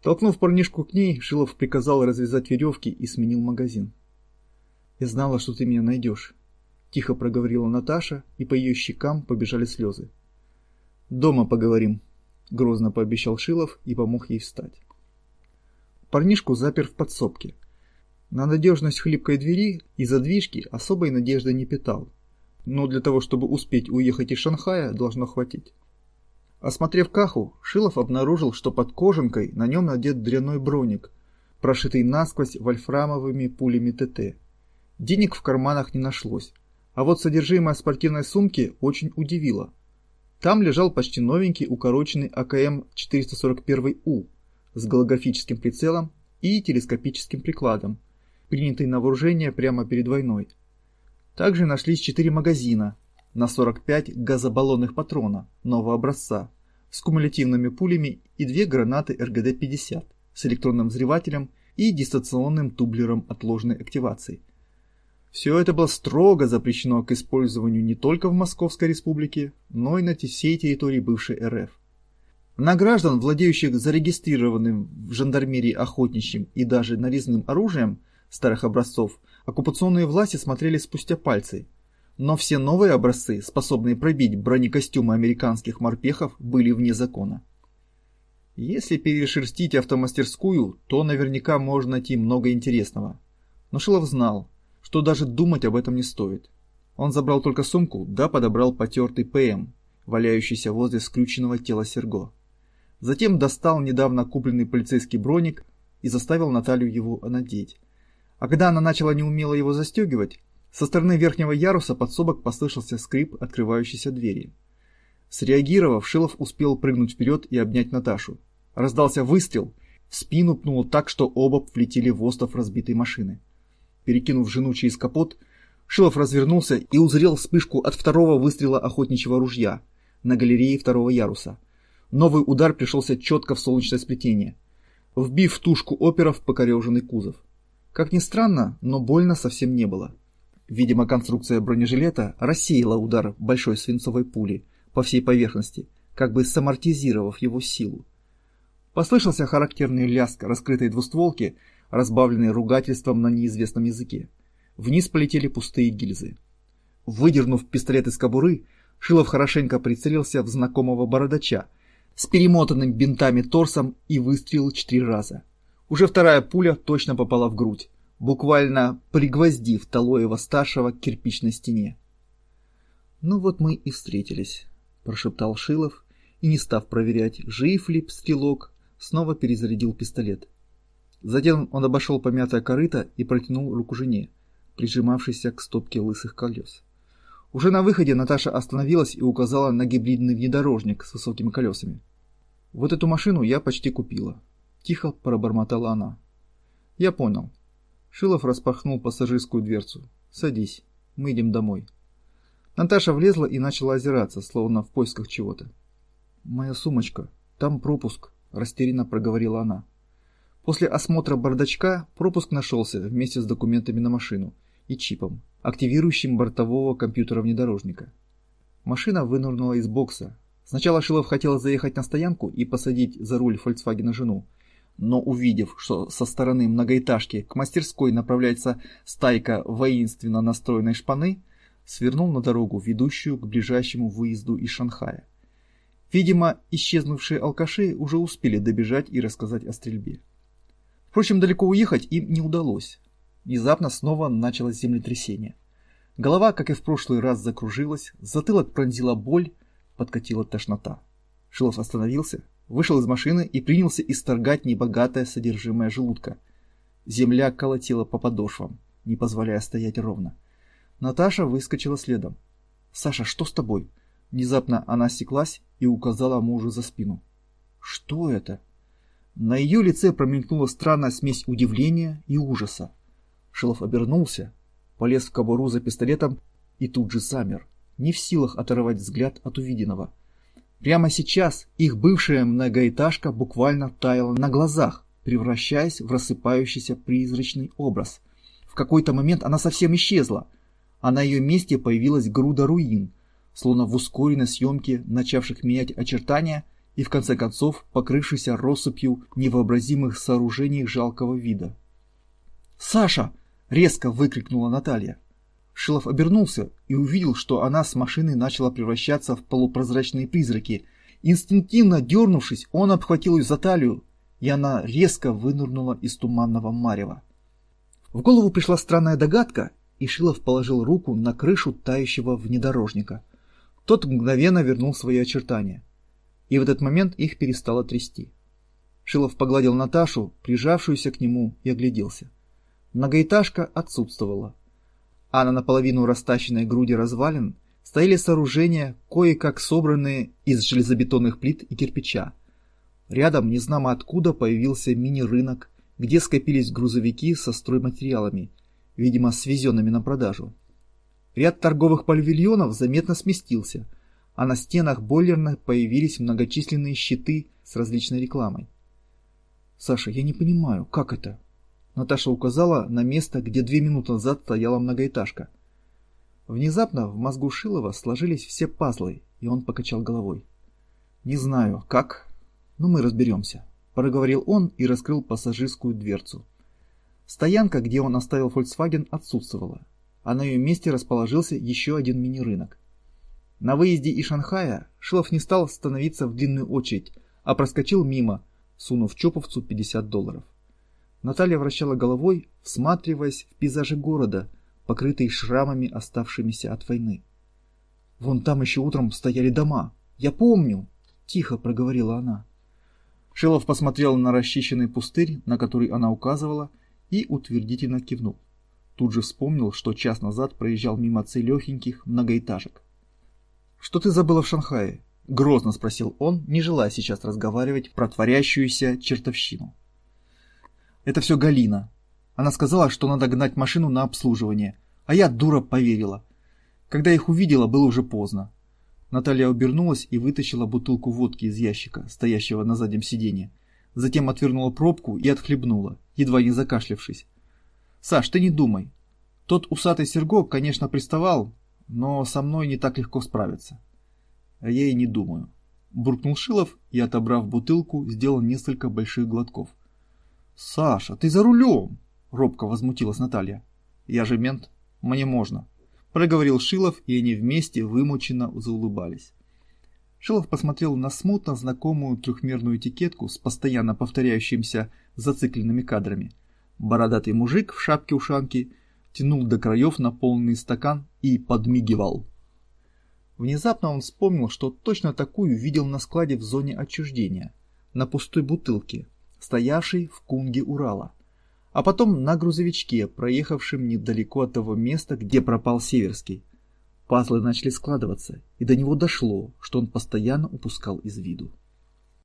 Толкнув парнишку к ней, Шилов приказал развязать веревки и сменил магазин. «Я знала, что ты меня найдешь», — тихо проговорила Наташа, и по ее щекам побежали слезы. «Дома поговорим», — грозно пообещал Шилов и помог ей встать. Парнишку запер в подсобке. На надежность хлипкой двери и задвижки особой надежды не питал. Но для того, чтобы успеть уехать из Шанхая, должно хватить. Осмотрев Каху, Шилов обнаружил, что под кожанкой на нем надет дряной броник, прошитый насквозь вольфрамовыми пулями ТТ. Денег в карманах не нашлось, а вот содержимое спортивной сумки очень удивило. Там лежал почти новенький укороченный АКМ-441У с голографическим прицелом и телескопическим прикладом, принятый на вооружение прямо перед войной. Также нашлись четыре магазина на 45 газобаллонных патрона нового образца с кумулятивными пулями и две гранаты РГД-50 с электронным взрывателем и дистанционным тублером отложенной активации. Все это было строго запрещено к использованию не только в Московской республике, но и на всей территории бывшей РФ. На граждан, владеющих зарегистрированным в жандармерии охотничьим и даже нарезным оружием старых образцов, оккупационные власти смотрели спустя пальцы. Но все новые образцы, способные пробить бронекостюмы американских морпехов, были вне закона. Если перешерстить автомастерскую, то наверняка можно найти много интересного. Но Шилов знал, что даже думать об этом не стоит. Он забрал только сумку, да подобрал потертый ПМ, валяющийся возле скрюченного тела Серго. Затем достал недавно купленный полицейский броник и заставил Наталью его надеть. А когда она начала неумело его застегивать, со стороны верхнего яруса подсобок послышался скрип открывающейся двери. Среагировав, Шилов успел прыгнуть вперед и обнять Наташу. Раздался выстрел, в спину пнуло так, что оба влетели в остов разбитой машины. Перекинув жену через капот, Шилов развернулся и узрел вспышку от второго выстрела охотничьего ружья на галерее второго яруса. Новый удар пришелся четко в солнечное сплетение, вбив тушку опера в покореженный кузов. Как ни странно, но больно совсем не было. Видимо, конструкция бронежилета рассеяла удар большой свинцовой пули по всей поверхности, как бы самортизировав его силу. Послышался характерный лязг раскрытой двустволки, разбавленный ругательством на неизвестном языке. Вниз полетели пустые гильзы. Выдернув пистолет из кобуры, Шилов хорошенько прицелился в знакомого бородача с перемотанным бинтами торсом и выстрелил четыре раза. Уже вторая пуля точно попала в грудь, буквально пригвоздив Талоева-старшего к кирпичной стене. «Ну вот мы и встретились», — прошептал Шилов, и, не став проверять, жив ли стрелок, снова перезарядил пистолет. Затем он обошел помятое корыто и протянул руку жене, прижимавшейся к стопке лысых колес. Уже на выходе Наташа остановилась и указала на гибридный внедорожник с высокими колесами. «Вот эту машину я почти купила», – тихо пробормотала она. «Я понял». Шилов распахнул пассажирскую дверцу. «Садись, мы идем домой». Наташа влезла и начала озираться, словно в поисках чего-то. «Моя сумочка. Там пропуск», – растерянно проговорила она. После осмотра бардачка пропуск нашелся вместе с документами на машину и чипом, активирующим бортового компьютера внедорожника. Машина вынырнула из бокса. Сначала Шилов хотел заехать на стоянку и посадить за руль Volkswagen жену, но увидев, что со стороны многоэтажки к мастерской направляется стайка воинственно настроенной шпаны, свернул на дорогу, ведущую к ближайшему выезду из Шанхая. Видимо, исчезнувшие алкаши уже успели добежать и рассказать о стрельбе. Впрочем, далеко уехать им не удалось. Внезапно снова началось землетрясение. Голова, как и в прошлый раз, закружилась, затылок пронзила боль, подкатила тошнота. Шилов остановился, вышел из машины и принялся исторгать небогатое содержимое желудка. Земля колотила по подошвам, не позволяя стоять ровно. Наташа выскочила следом. «Саша, что с тобой?» Внезапно она осеклась и указала мужу за спину. «Что это?» На ее лице промелькнула странная смесь удивления и ужаса. Шилов обернулся, полез в кобуру за пистолетом и тут же замер, не в силах оторвать взгляд от увиденного. Прямо сейчас их бывшая многоэтажка буквально таяла на глазах, превращаясь в рассыпающийся призрачный образ. В какой-то момент она совсем исчезла, а на ее месте появилась груда руин, словно в ускоренной съемке, начавших менять очертания – и в конце концов покрывшийся россыпью невообразимых сооружений жалкого вида. «Саша!» — резко выкрикнула Наталья. Шилов обернулся и увидел, что она с машины начала превращаться в полупрозрачные призраки. Инстинктивно дернувшись, он обхватил ее за талию, и она резко вынырнула из туманного марева. В голову пришла странная догадка, и Шилов положил руку на крышу тающего внедорожника. Тот мгновенно вернул свои очертания и в этот момент их перестало трясти. Шилов погладил Наташу, прижавшуюся к нему, и огляделся. Многоэтажка отсутствовала, а на наполовину растащенной груди развалин стояли сооружения, кое-как собранные из железобетонных плит и кирпича. Рядом, незнамо откуда, появился мини-рынок, где скопились грузовики со стройматериалами, видимо, свезенными на продажу. Ряд торговых павильонов заметно сместился – а на стенах бойлерных появились многочисленные щиты с различной рекламой. «Саша, я не понимаю, как это?» Наташа указала на место, где две минуты назад стояла многоэтажка. Внезапно в мозгу Шилова сложились все пазлы, и он покачал головой. «Не знаю, как, но мы разберемся», – проговорил он и раскрыл пассажирскую дверцу. Стоянка, где он оставил Volkswagen, отсутствовала, а на ее месте расположился еще один мини-рынок. На выезде из Шанхая Шилов не стал становиться в длинную очередь, а проскочил мимо, сунув Чоповцу 50 долларов. Наталья вращала головой, всматриваясь в пейзажи города, покрытые шрамами, оставшимися от войны. «Вон там еще утром стояли дома. Я помню!» — тихо проговорила она. Шилов посмотрел на расчищенный пустырь, на который она указывала, и утвердительно кивнул. Тут же вспомнил, что час назад проезжал мимо целехеньких многоэтажек. «Что ты забыла в Шанхае?» — грозно спросил он, не желая сейчас разговаривать про творящуюся чертовщину. «Это все Галина. Она сказала, что надо гнать машину на обслуживание, а я, дура, поверила. Когда их увидела, было уже поздно. Наталья обернулась и вытащила бутылку водки из ящика, стоящего на заднем сиденье. Затем отвернула пробку и отхлебнула, едва не закашлявшись. «Саш, ты не думай. Тот усатый Серго, конечно, приставал, но со мной не так легко справиться. Я и не думаю. Буркнул Шилов и, отобрав бутылку, сделал несколько больших глотков. «Саша, ты за рулем!» — робко возмутилась Наталья. «Я же мент, мне можно», — проговорил Шилов, и они вместе вымученно заулыбались. Шилов посмотрел на смутно знакомую трехмерную этикетку с постоянно повторяющимися зацикленными кадрами. Бородатый мужик в шапке-ушанке — тянул до краев наполненный стакан и подмигивал. Внезапно он вспомнил, что точно такую видел на складе в зоне отчуждения. на пустой бутылке, стоявшей в кунге Урала, а потом на грузовичке, проехавшем недалеко от того места, где пропал Северский. Пазлы начали складываться, и до него дошло, что он постоянно упускал из виду.